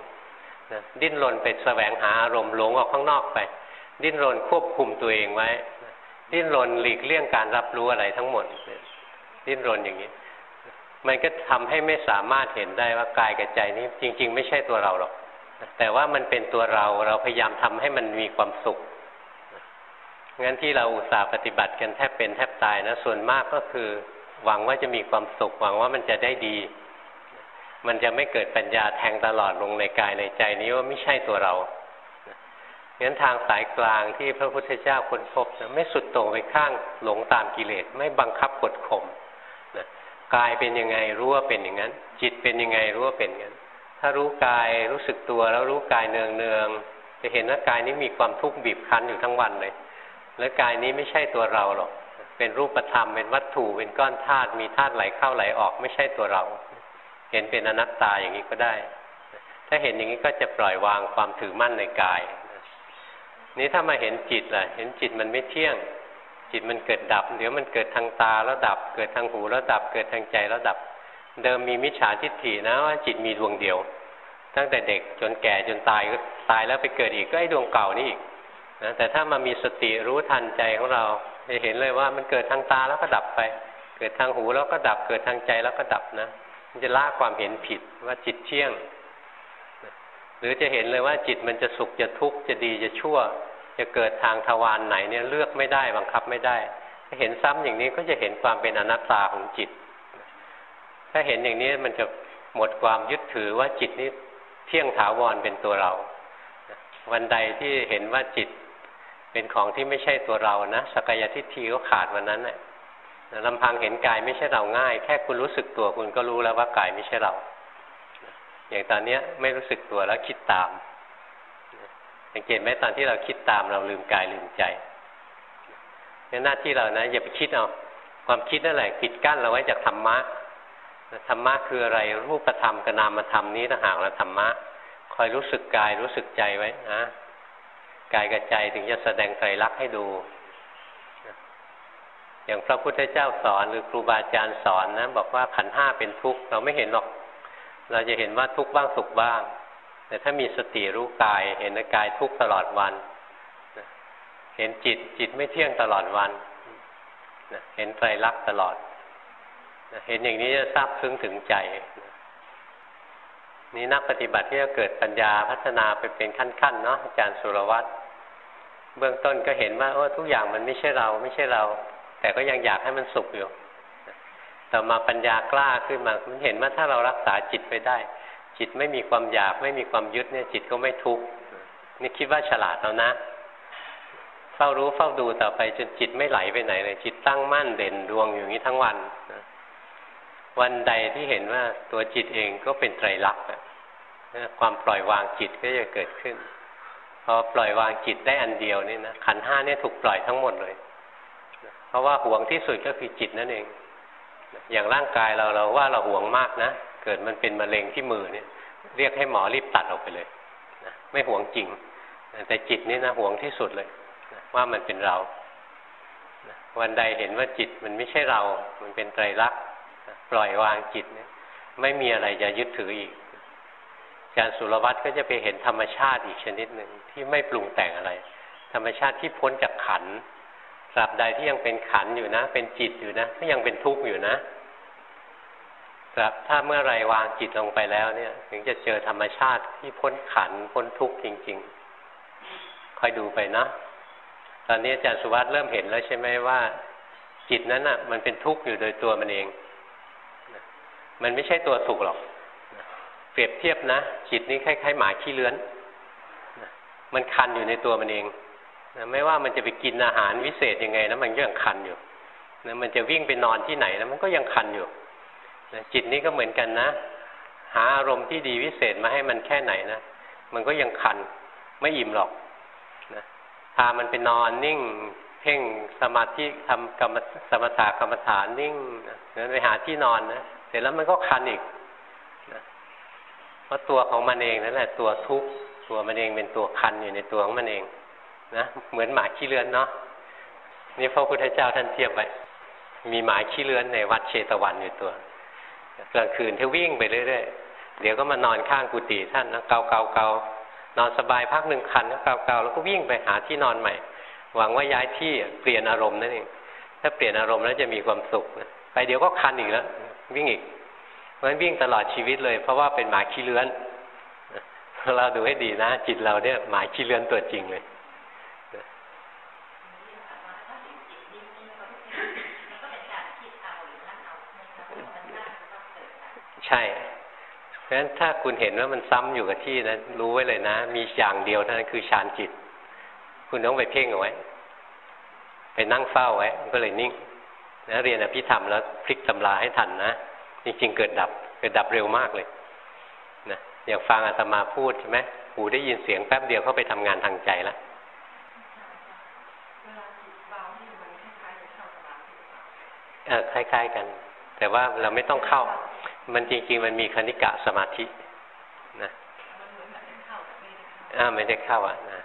นะดิ้นรนไปแสวงหาอารมณ์หลงออกข้างนอกไป ดิ้นรนควบคุมตัวเองไว้ ดิ้นรนหลีกเลี่ยงการรับรู้อะไรทั้งหมด ดิ้นรนอย่างนี้ มันก็ทำให้ไม่สามารถเห็นได้ว่ากายกับใจนี้จริง ๆ ไม่ใช่ตัวเราหรอก แต่ว่ามันเป็นตัวเราเราพยายามทำให้มันมีความสุขงั้นที่เราอุตส่าห์ปฏิบัติกันแทบเป็นแทบตายนะส่วนมากก็คือ หวังว่าจะมีความสุข หวังว่ามันจะได้ดี มันจะไม่เกิดปัญญาแทงตลอดลงในกายในใจนี้ว่าไม่ใช่ตัวเรางั้นทางสายกลางที่พระพุทธเจ้าค้นพบนะไม่สุดโต่งไปข้างหลงตามกิเลสไม่บังคับกดข่ม กายเป็นยังไงรู้ว่าเป็นอย่างนั้น จิตเป็นยังไงรู้ว่าเป็นอย่างนั้น ถ้ารู้กายรู้สึกตัวแล้วรู้กายเนืองเนืองจะเห็นว่ากายนี้มีความทุกข์บีบคั้นอยู่ทั้งวันเลย แล้วกายนี้ไม่ใช่ตัวเราหรอก เป็นรูปธรรม เป็นวัตถุ เป็นก้อนธาตุ มีธาตุไหลเข้าไหลออก ไม่ใช่ตัวเรา เห็นเป็นอนัตตาอย่างนี้ก็ได้ ถ้าเห็นอย่างนี้ก็จะปล่อยวางความถือมั่นในกาย นี้ถ้ามาเห็นจิตล่ะ เห็นจิตมันไม่เที่ยง จิตมันเกิดดับ เดี๋ยวมันเกิดทางตาแล้วดับ เกิดทางหูแล้วดับ เกิดทางใจแล้วดับ เดิมมีมิจฉาทิฏฐินะว่าจิตมีดวงเดียว ตั้งแต่เด็กจนแก่จนตายตายแล้วไปเกิดอีกก็ไอ้ดวงเก่านี่อีกนะแต่ถ้ามามีสติรู้ทันใจของเราจะเห็นเลยว่ามันเกิดทางตาแล้วก็ดับไป เกิดทางหูแล้วก็ดับ เกิดทางใจแล้วก็ดับนะ มันจะละความเห็นผิดว่าจิตเที่ยง หรือจะเห็นเลยว่าจิตมันจะสุขจะทุกข์จะดีจะชั่ว จะเกิดทางทวารไหนเนี่ยเลือกไม่ได้บังคับไม่ได้ถ้าเห็นซ้ำอย่างนี้ก็จะเห็นความเป็นอนัตตาของจิต ถ้าเห็นอย่างนี้มันจะหมดความยึดถือว่าจิตนี้เที่ยงถาวรเป็นตัวเรา วันใดที่เห็นว่าจิตเป็นของที่ไม่ใช่ตัวเรานะสกายทิฏฐิก็ขาดวันนั้นแหละลำพังเห็นกายไม่ใช่เราง่าย แค่คุณรู้สึกตัวคุณก็รู้แล้วว่ากายไม่ใช่เรา อย่างตอนนี้ไม่รู้สึกตัวแล้วคิดตาม สังเกตไหมตอนที่เราคิดตามเราลืมกายลืมใจหน้าที่เรานะอย่าไปคิดเอาความคิดนั่นแหละปิดกั้นเราไว้จากธรรมะธรรมะคืออะไรรูปธรรมกับนามธรรมนี้ต่างหากละธรรมะคอยรู้สึกกายรู้สึกใจไว้นะกายกับใจถึงจะแสดงไตรลักษณ์ให้ดู อย่างพระพุทธเจ้าสอนหรือครูบาอาจารย์สอนนะบอกว่าขันห้าเป็นทุกข์เราไม่เห็นหรอก เราจะเห็นว่าทุกข์บ้างสุขบ้าง แต่ถ้ามีสติรู้กาย เห็นกายทุกตลอดวัน เห็นจิตจิตไม่เที่ยงตลอดวัน เห็นไตรลักษณ์ตลอด เห็นอย่างนี้จะทราบซึ้งถึงใจ นี่นักปฏิบัติที่จะเกิดปัญญาพัฒนาไปเป็นขั้นๆเนาะอาจารย์สุรวัตรเบื้องต้นก็เห็นว่าโอ้ทุกอย่างมันไม่ใช่เรา ไม่ใช่เรา แต่ก็ยังอยากให้มันสุขอยู่ ต่อมาปัญญากล้าขึ้นมามันเห็นว่าถ้าเรารักษาจิตไปได้ จิตไม่มีความอยากไม่มีความยึดเนี่ย จิตก็ไม่ทุกข์นี่คิดว่าฉลาดแล้วนะ เฝ้ารู้เฝ้าดูต่อไปจนจิตไม่ไหลไปไหนเลยจิตตั้งมั่นเด่นดวงอยู่นี้ทั้งวันวันใดที่เห็นว่าตัวจิตเองก็เป็นไตรลักษณ์ความปล่อยวางจิตก็จะเกิดขึ้น พอปล่อยวางจิตได้อันเดียวนี่นะขันห้านี่ถูกปล่อยทั้งหมดเลย เพราะว่าห่วงที่สุดก็คือจิตนั่นเอง อย่างร่างกายเราเราว่าเราห่วงมากนะ เกิดมันเป็นมะเร็งที่มือเนี่ย เรียกให้หมอรีบตัดออกไปเลยนะไม่ห่วงจริงแต่จิตนี่นะห่วงที่สุดเลยว่ามันเป็นเราวันใดเห็นว่าจิตมันไม่ใช่เรา มันเป็นไตรลักษณ์ปล่อยวางจิตเนี่ย ไม่มีอะไรจะยึดถืออีกอาจารย์สุรวัตรก็จะไปเห็นธรรมชาติอีกชนิดหนึ่งที่ไม่ปรุงแต่งอะไร ธรรมชาติที่พ้นจากขันตราบใดที่ยังเป็นขันอยู่นะ เป็นจิตอยู่นะก็ยังเป็นทุกข์อยู่นะ ครับถ้าเมื่อไรวางจิตลงไปแล้วเนี่ย ถึงจะเจอธรรมชาติที่พ้นขันพ้นทุกข์จริง ๆ คอยดูไปนะ ตอนนี้อาจารย์สุวัสด์เริ่มเห็นแล้วใช่ไหมว่า จิตนั้นอะ มันเป็นทุกข์อยู่โดยตัวมันเอง มันไม่ใช่ตัวสุขหรอก เปรียบเทียบนะ จิตนี้คล้ายๆหมาขี้เลื้อน มันคันอยู่ในตัวมันเองไม่ว่ามันจะไปกินอาหารวิเศษยังไงนะมันยังคันอยู่นะมันจะวิ่งไปนอนที่ไหนนะมันก็ยังคันอยู่ จิตนี้ก็เหมือนกันนะ หาอารมณ์ที่ดีวิเศษมาให้มันแค่ไหนนะ มันก็ยังคันไม่อิ่มหรอกนะพามันไปนอนนิ่ง เพ่งสมาธิทำกรรมสมถะกรรมฐานนิ่งนะไปหาที่นอนนะเสร็จแล้วมันก็คันอีกนะเพราะตัวของมันเองนั่นแหละ ตัวทุกข์ตัวมันเองเป็นตัวคันอยู่ในตัวของมันเองนะเหมือนหมาขี้เลือนเนาะนี่พระพุทธเจ้าท่านเทียบไว้มีหมาขี้เลือนในวัดเชตวันอยู่ตัว กลางคืนที่วิ่งไปเรื่อยๆเดี๋ยวก็มานอนข้างกุฏิท่านนะเกาเกาเกานอนสบายพักหนึ่งคันเกาเกาแล้วก็วิ่งไปหาที่นอนใหม่ หวังว่าย้ายที่เปลี่ยนอารมณ์นั่นเองถ้าเปลี่ยนอารมณ์แล้วจะมีความสุขนะไปเดี๋ยวก็คันอีกแล้ววิ่งอีกเพราะฉะนั้นวิ่งตลอดชีวิตเลย เพราะว่าเป็นหมาขี้เลื้อนเราดูให้ดีนะ จิตเราเนี่ยหมาขี้เลื้อนตัวจริงเลยใช่ เพราะฉะนั้นถ้าคุณเห็นว่ามันซ้ำอยู่กับที่นะรู้ไว้เลยนะ มีอย่างเดียวเท่านั้นคือฌานจิต คุณต้องไปเพ่งเอาไว้ ไปนั่งเฝ้าไว้ก็เลยนิ่งนะเรียนอภิธรรมแล้วพลิกตำราให้ทันนะจริงๆเกิดดับเกิดดับเร็วมากเลยนะอย่างฟังอาตมาพูดใช่ไหมหูได้ยินเสียงแป๊บเดียวเข้าไปทำงานทางใจแล้วเออคล้ายๆกัน แต่ว่าเราไม่ต้องเข้า มันจริง ๆ มันมีคณิกะสมาธินะอ่าไม่ได้เข้าอะนะ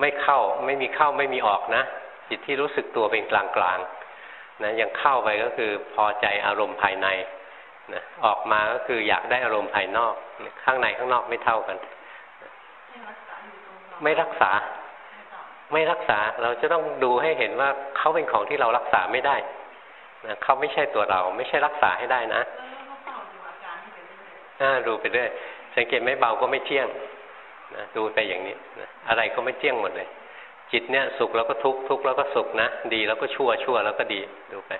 ไม่เข้าไม่มีเข้าไม่มีออกนะ จิตที่รู้สึกตัวเป็นกลางๆนะยังเข้าไปก็คือพอใจอารมณ์ภายในนะออกมาก็คืออยากได้อารมณ์ภายนอก ข้างในข้างนอกไม่เท่ากัน ไม่รักษา ไม่รักษาเราจะต้องดูให้เห็นว่าเขาเป็นของที่เรารักษาไม่ได้นะเขาไม่ใช่ตัวเรา ไม่ใช่รักษาให้ได้นะ ดูไปเรื่อยสังเกตไม่เบาก็ไม่เที่ยงนะดูไปอย่างนี้นะอะไรก็ไม่เที่ยงหมดเลย จิตเนี่ยสุขแล้วก็ทุกข์ทุกข์แล้วก็สุขนะ ดีแล้วก็ชั่วชั่วแล้วก็ดีดูไป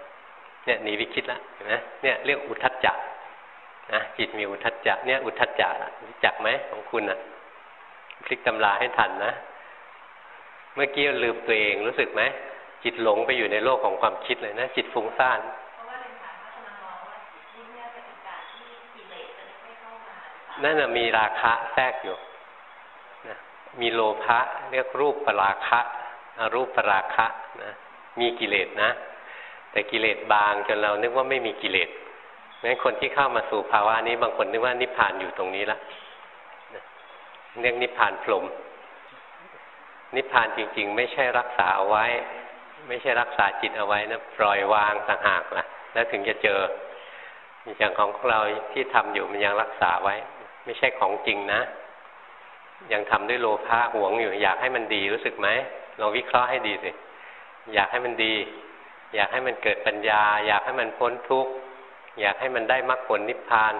เนี่ยหนีวิคิดละเห็นไหมเนี่ยเรียกอุทัจจะนะจิตมีอุทัจจะเนี่ยอุทัจจะรู้จักไหมของคุณอะพลิกตำราให้ทันนะ เมื่อกี้ลืมตัวเองรู้สึกไหมจิตหลงไปอยู่ในโลกของความคิดเลยนะ จิตฟุ้งซ่าน นั่นมีราคะแทรกอยู่นะมีโลภะเรียกรูปปราคะอรูปปราคะนะมีกิเลสนะ แต่กิเลสบางจนเรานึกว่าไม่มีกิเลสงั้นคนที่เข้ามาสู่ภาวะนี้บางคนนึกว่านิพพานอยู่ตรงนี้ละเรียกนิพพานพรมนิพพานจริง ๆ ไม่ใช่รักษาเอาไว้ ไม่ใช่รักษาจิตเอาไว้นะปล่อยวางต่างหากนะแล้วถึงจะเจออย่างของเราที่ทำอยู่มันยังรักษาไว้ ไม่ใช่ของจริงนะ ยังทำด้วยโลภะหวงอยู่ อยากให้มันดีรู้สึกไหมลองวิเคราะห์ให้ดีสิ อยากให้มันดี อยากให้มันเกิดปัญญา อยากให้มันพ้นทุกข์อยากให้มันได้มรรคผลนิพพาน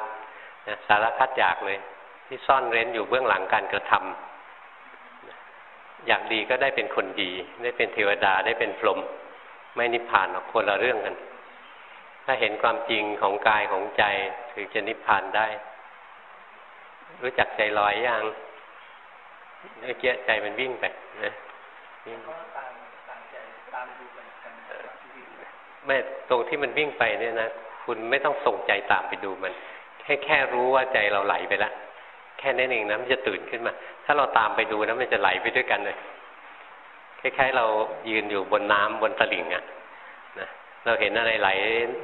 นะสารพัดอยากเลย ที่ซ่อนเร้นอยู่เบื้องหลังการกระทำอยากดีก็ได้เป็นคนดี ได้เป็นเทวดาได้เป็นพรหมไม่นิพพานหรอกคนละเรื่องกัน ถ้าเห็นความจริงของกายของใจถึงจะนิพพานได้ รู้จักใจลอยยังเมื่อกี้ใจมันวิ่งไปนะไม่ตรงที่มันวิ่งไปเนี่ยนะคุณไม่ต้องส่งใจตามไปดูมัน แค่แค่รู้ว่าใจเราไหลไปแล้วแค่นั้นเองนะมันจะตื่นขึ้นมา ถ้าเราตามไปดูนะมันจะไหลไปด้วยกันเลยคล้ายๆเรายืนอยู่บนน้ำบนตลิ่งอะ่ะนะเราเห็นอะไรไหล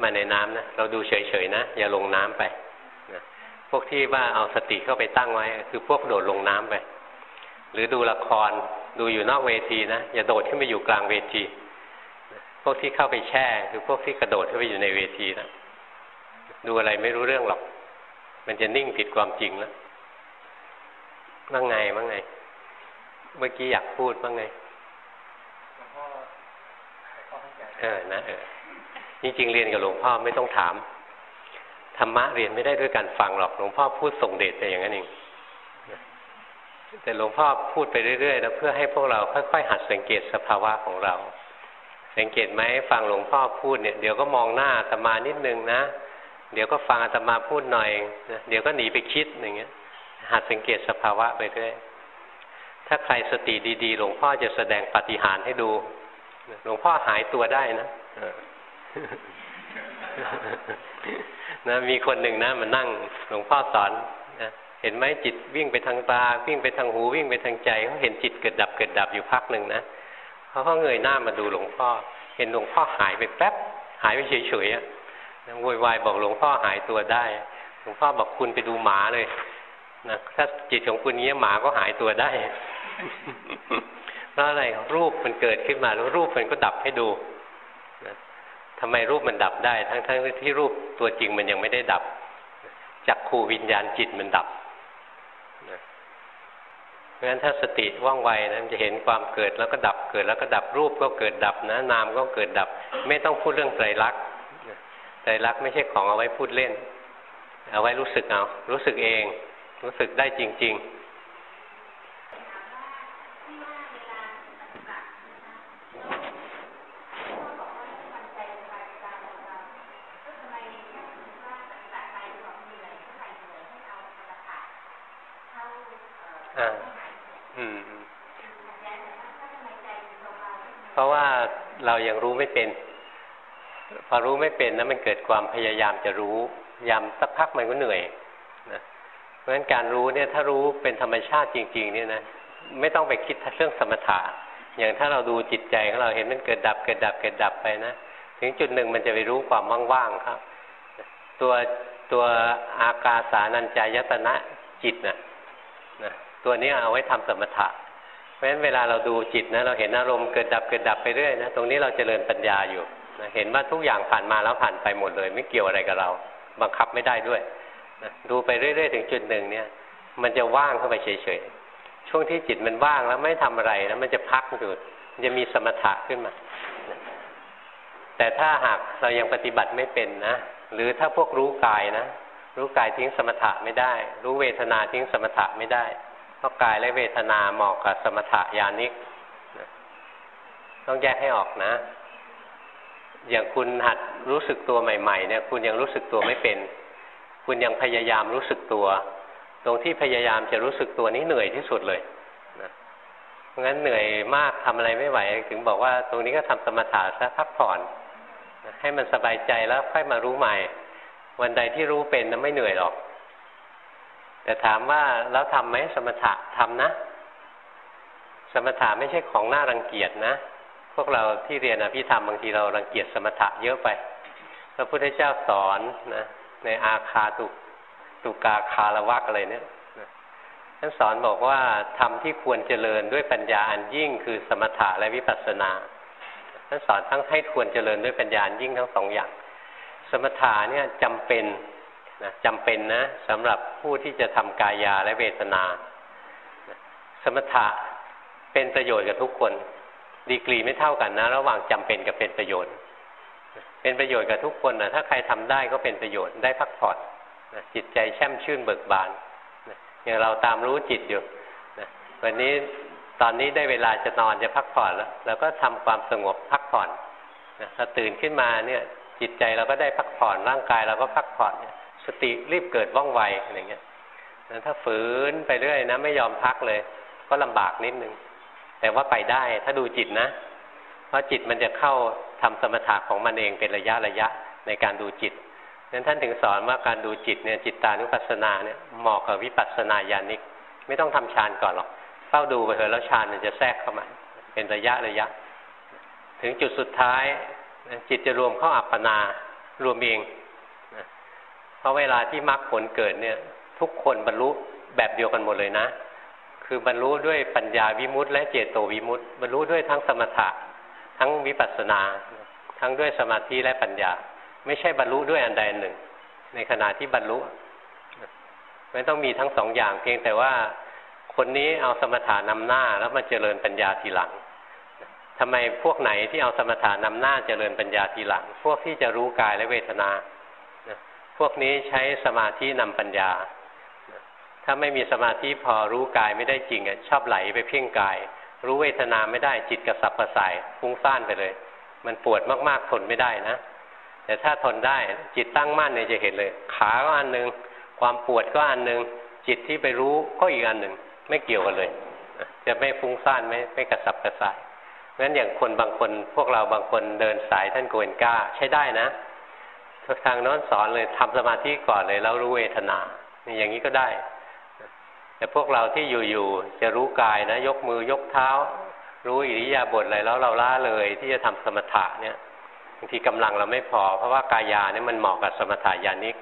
มาในน้ำนะเราดูเฉยๆนะอย่าลงน้ำไป พวกที่ว่าเอาสติเข้าไปตั้งไว้ คือพวกโดดลงน้ำไปดหรือดูละครดูอยู่นอกเวทีนะ อย่าโดดขึ้นไปอยู่กลางเวที พวกที่เข้าไปแช่ คือพวกที่กระโดดเข้าไปอยู่ในเวทีนะดูอะไรไม่รู้เรื่องหรอก มันจะนิ่งผิดความจริงแล้วว่างไงว่างไง เมื่อกี้อยากพูดว่างไงเออนะเออจริงๆเรียนกับหลวงพ่อไม่ต้องถาม ธรรมะเรียนไม่ได้ด้วยการฟังหรอกหลวงพ่อพูดส่งเดชไปอย่างนั้นเองแต่หลวงพ่อพูดไปเรื่อยๆแล้วเพื่อให้พวกเราค่อยๆหัดสังเกตสภาวะของเรา สังเกตไหมฟังหลวงพ่อพูดเนี่ยเดี๋ยวก็มองหน้าอาตมานิดนึงนะ เดี๋ยวก็ฟังอาตมาพูดหน่อยนะเดี๋ยวก็หนีไปคิดอย่างเงี้ย หัดสังเกตสภาวะไปเรื่อยถ้าใครสติดีๆ หลวงพ่อจะแสดงปฏิหารให้ดู หลวงพ่อหายตัวได้นะ นะมีคนหนึ่งนะมันนั่งหลวงพ่อสอนนะเห็นไหมจิตวิ่งไปทางตา วิ่งไปทางหูวิ่งไปทางใจเขาเห็นจิตเกิดดับเกิดดับอยู่พักหนึ่งนะเขาก็เงยหน้ามาดูหลวงพ่อ เห็นหลวงพ่อหายไปแป๊บ หายไปเฉยๆอะโวยวายบอกหลวงพ่อหายตัวได้ หลวงพ่อบอกคุณไปดูหมาเลยนะถ้าจิตของคุณเงี้ยหมาก็หายตัวได้เพราะอะไรรูปมันเกิดขึ้นมาแล้วรูปมันก็ดับให้ดู ทำไมรูปมันดับได้ ทั้งทั้งที่รูปตัวจริงมันยังไม่ได้ดับ จักขูวิญญาณจิตมันดับเพราะฉะนั้นถ้าสติว่องไวนะมันจะเห็นความเกิดแล้วก็ดับเกิดแล้วก็ดับรูปก็เกิดดับนะนามก็เกิดดับ ไม่ต้องพูดเรื่องไตรลักษณ์ไตรลักษณ์ไม่ใช่ของเอาไว้พูดเล่น เอาไว้รู้สึกเอา รู้สึกเอง รู้สึกได้จริง ๆเพราะว่าเรา ยังรู้ไม่เป็น พอรู้ไม่เป็นนะมันเกิดความพยายามจะรู้ยามสักพักมันก็เหนื่อยนะเพราะฉะนั้นการรู้เนี่ยถ้ารู้เป็นธรรมชาติจริง ๆ เนี่ยนะไม่ต้องไปคิดเรื่องสมถะอย่างถ้าเราดูจิตใจของเราเห็นมันเกิดดับเกิดดับเกิดดับไปนะถึงจุดหนึ่งมันจะไปรู้ความว่างๆครับ ตัวตัวอากาสานัญจายตนะจิตนะนะตัวนี้เอาไว้ทำสมถะ ราะฉะนั้นเวลาเราดูจิตนะเราเห็นอารมณ์เกิดดับเกิดดับไปเรื่อยนะตรงนี้เราจเจริญปัญญาอยู่นะเห็นว่าทุกอย่างผ่านมาแล้วผ่านไปหมดเลย ไม่เกี่ยวอะไรกับเรา บังคับไม่ได้ด้วยนะดูไปเรื่อย ๆ ถึงจุดหนึ่งเนี่ย มันจะว่างเข้าไปเฉยๆช่วงที่จิตมันว่างแล้วไม่ทำอะไรนะมันจะพักอยู่มันจะมีสมถะขึ้นมาแต่ถ้าหากเรายังปฏิบัติไม่เป็นนะหรือถ้าพวกรู้กายนะรู้กายทิ้งสมถะไม่ได้ รู้เวทนาทิ้งสมถะไม่ได้ เพราะกายและเวทนาเหมาะกับสมถะญาณิกต้องแยกให้ออกนะ อย่างคุณหัดรู้สึกตัวใหม่ ๆ เนี่ย คุณยังรู้สึกตัวไม่เป็น คุณยังพยายามรู้สึกตัว ตรงที่พยายามจะรู้สึกตัวนี้เหนื่อยที่สุดเลยนะเพราะงั้นเหนื่อยมากทำอะไรไม่ไหว ถึงบอกว่าตรงนี้ก็ทำสมถะซะพักผ่อนให้มันสบายใจแล้วค่อยมารู้ใหม่ วันใดที่รู้เป็นนะไม่เหนื่อยหรอก แต่ถามว่าแล้วทำไหมสมถะทำนะ สมถะไม่ใช่ของน่ารังเกียจนะ พวกเราที่เรียนอภิธรรมบางทีเรารังเกียจสมถะเยอะไป พระพุทธเจ้าสอนนะในอาคาตุตุกาคารวักอะไรเนี่ยท่านสอนบอกว่าทำที่ควรเจริญด้วยปัญญาอันยิ่งคือสมถะและวิปัสสนาท่านสอนทั้งให้ควรเจริญด้วยปัญญาอันยิ่งทั้งสองอย่าง สมถะเนี่ยจำเป็น นะจำเป็นนะสำหรับผู้ที่จะทำกายาและเวทนา สมถะเป็นประโยชน์กับทุกคน ดีกรีไม่เท่ากันนะ ระหว่างจำเป็นกับเป็นประโยชน์ เป็นประโยชน์กับทุกคนนะถ้าใครทำได้ก็เป็นประโยชน์ได้พักผ่อนนะจิตใจแช่มชื่นเบิกบานนะอย่างเราตามรู้จิตอยู่นะวันนี้ตอนนี้ได้เวลาจะนอนจะพักผ่อนแล้วเราก็ทำความสงบพักผ่อนนะถ้าตื่นขึ้นมาเนี่ยจิตใจเราก็ได้พักผ่อนร่างกายเราก็พักผ่อนเนี่ย สติรีบเกิดว่องไวอะไรเงี้ยถ้าฝืนไปเรื่อยนะ ไม่ยอมพักเลย ก็ลำบากนิดนึง แต่ว่าไปได้ถ้าดูจิตนะ เพราะจิตมันจะเข้าทำสมถะของมันเองเป็นระยะระยะในการดูจิตนั้นท่านถึงสอนว่าการดูจิตเนี่ยจิตตานุปัสสนาเนี่ยเหมาะกับวิปัสสนาญาณิก ไม่ต้องทำฌานก่อนหรอกเฝ้าดูไปเถอะแล้วฌานมันจะแทรกเข้ามา เป็นระยะระยะ ถึงจุดสุดท้ายจิตจะรวมเข้าอัปปนารวมเอง เพราะเวลาที่มรรคผลเกิดเนี่ย ทุกคนบรรลุแบบเดียวกันหมดเลยนะ คือบรรลุด้วยปัญญาวิมุตต์และเจโตวิมุตต์บรรลุด้วยทั้งสมถะ ทั้งวิปัสสนา ทั้งด้วยสมาธิและปัญญา ไม่ใช่บรรลุด้วยอันใดอันหนึ่ง ในขณะที่บรรลุไม่ต้องมีทั้งสองอย่างเพียงแต่ว่าคนนี้เอาสมถานำหน้าแล้วมาเจริญปัญญาทีหลังทำไมพวกไหนที่เอาสมถานำหน้าเจริญปัญญาทีหลัง พวกที่จะรู้กายและเวทนา พวกนี้ใช้สมาธินำปัญญา ถ้าไม่มีสมาธิพอรู้กายไม่ได้จริงอะชอบไหลไปเพ่งกาย รู้เวทนาไม่ได้จิตกระสับกระส่ายฟุ้งซ่านไปเลย มันปวดมากๆทนไม่ได้นะ แต่ถ้าทนได้จิตตั้งมั่นเนี่ยจะเห็นเลย ขาก็อันหนึ่งความปวดก็อันหนึ่งจิตที่ไปรู้ก็อีกอันหนึ่งไม่เกี่ยวกันเลย จะไม่ฟุ้งซ่านไม่ไม่กระสับกระส่ายงั้นอย่างคนบางคนพวกเราบางคนเดินสายท่านโกเอนก้าใช้ได้นะ ทางโน้นสอนเลยทำสมาธิก่อนเลยแล้วรู้เวทนานี่อย่างนี้ก็ได้ แต่พวกเราที่อยู่ๆจะรู้กายนะ ยกมือยกเท้า รู้อิริยาบถอะไรแล้วเราล่าเลยที่จะทำสมถะเนี่ยบางทีกำลังเราไม่พอ เพราะว่ากายาเนี่ยมันเหมาะกับสมถะญาณิก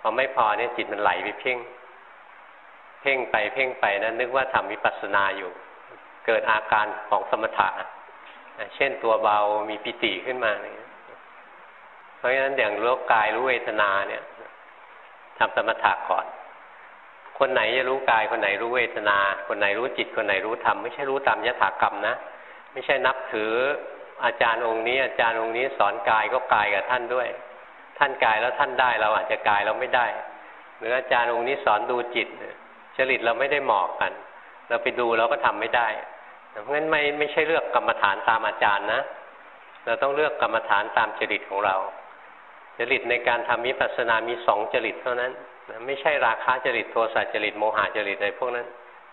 พอไม่พอเนี่ยจิตมันไหลไปเพ่ง เพ่งไปเพ่งไปนะนึกว่าทำวิปัสสนาอยู่ เกิดอาการของสมถะเช่นตัวเบามีปิติขึ้นมาเนี่ย ราะฉะนั้นอย่างรู้กายรู้เวทนาเนี่ยทำสมถะก่อน คนไหนจะรู้กาย คนไหนรู้เวทนา คนไหนรู้จิต คนไหนรู้ธรรมไม่ใช่รู้ตามยถากรรมนะ ไม่ใช่นับถืออาจารย์องค์นี้ อาจารย์องค์นี้สอนกายก็กายกับท่านด้วย ท่านกายแล้วท่านได้เราอาจจะกายเราไม่ได้ หรืออาจารย์องค์นี้สอนดูจิตจริตเราไม่ได้เหมาะกัน เราไปดูเราก็ทำไม่ได้เพราะงั้นไม่ไม่ใช่เลือกกรรมฐานตามอาจารย์นะ เราต้องเลือกกรรมฐานตามจริตของเรา จริตในการทำมิปัสสนามีสองจริตเท่านั้นไม่ใช่ราคะจริตโทสะจริตโมหะจริตอะไรพวกนั้น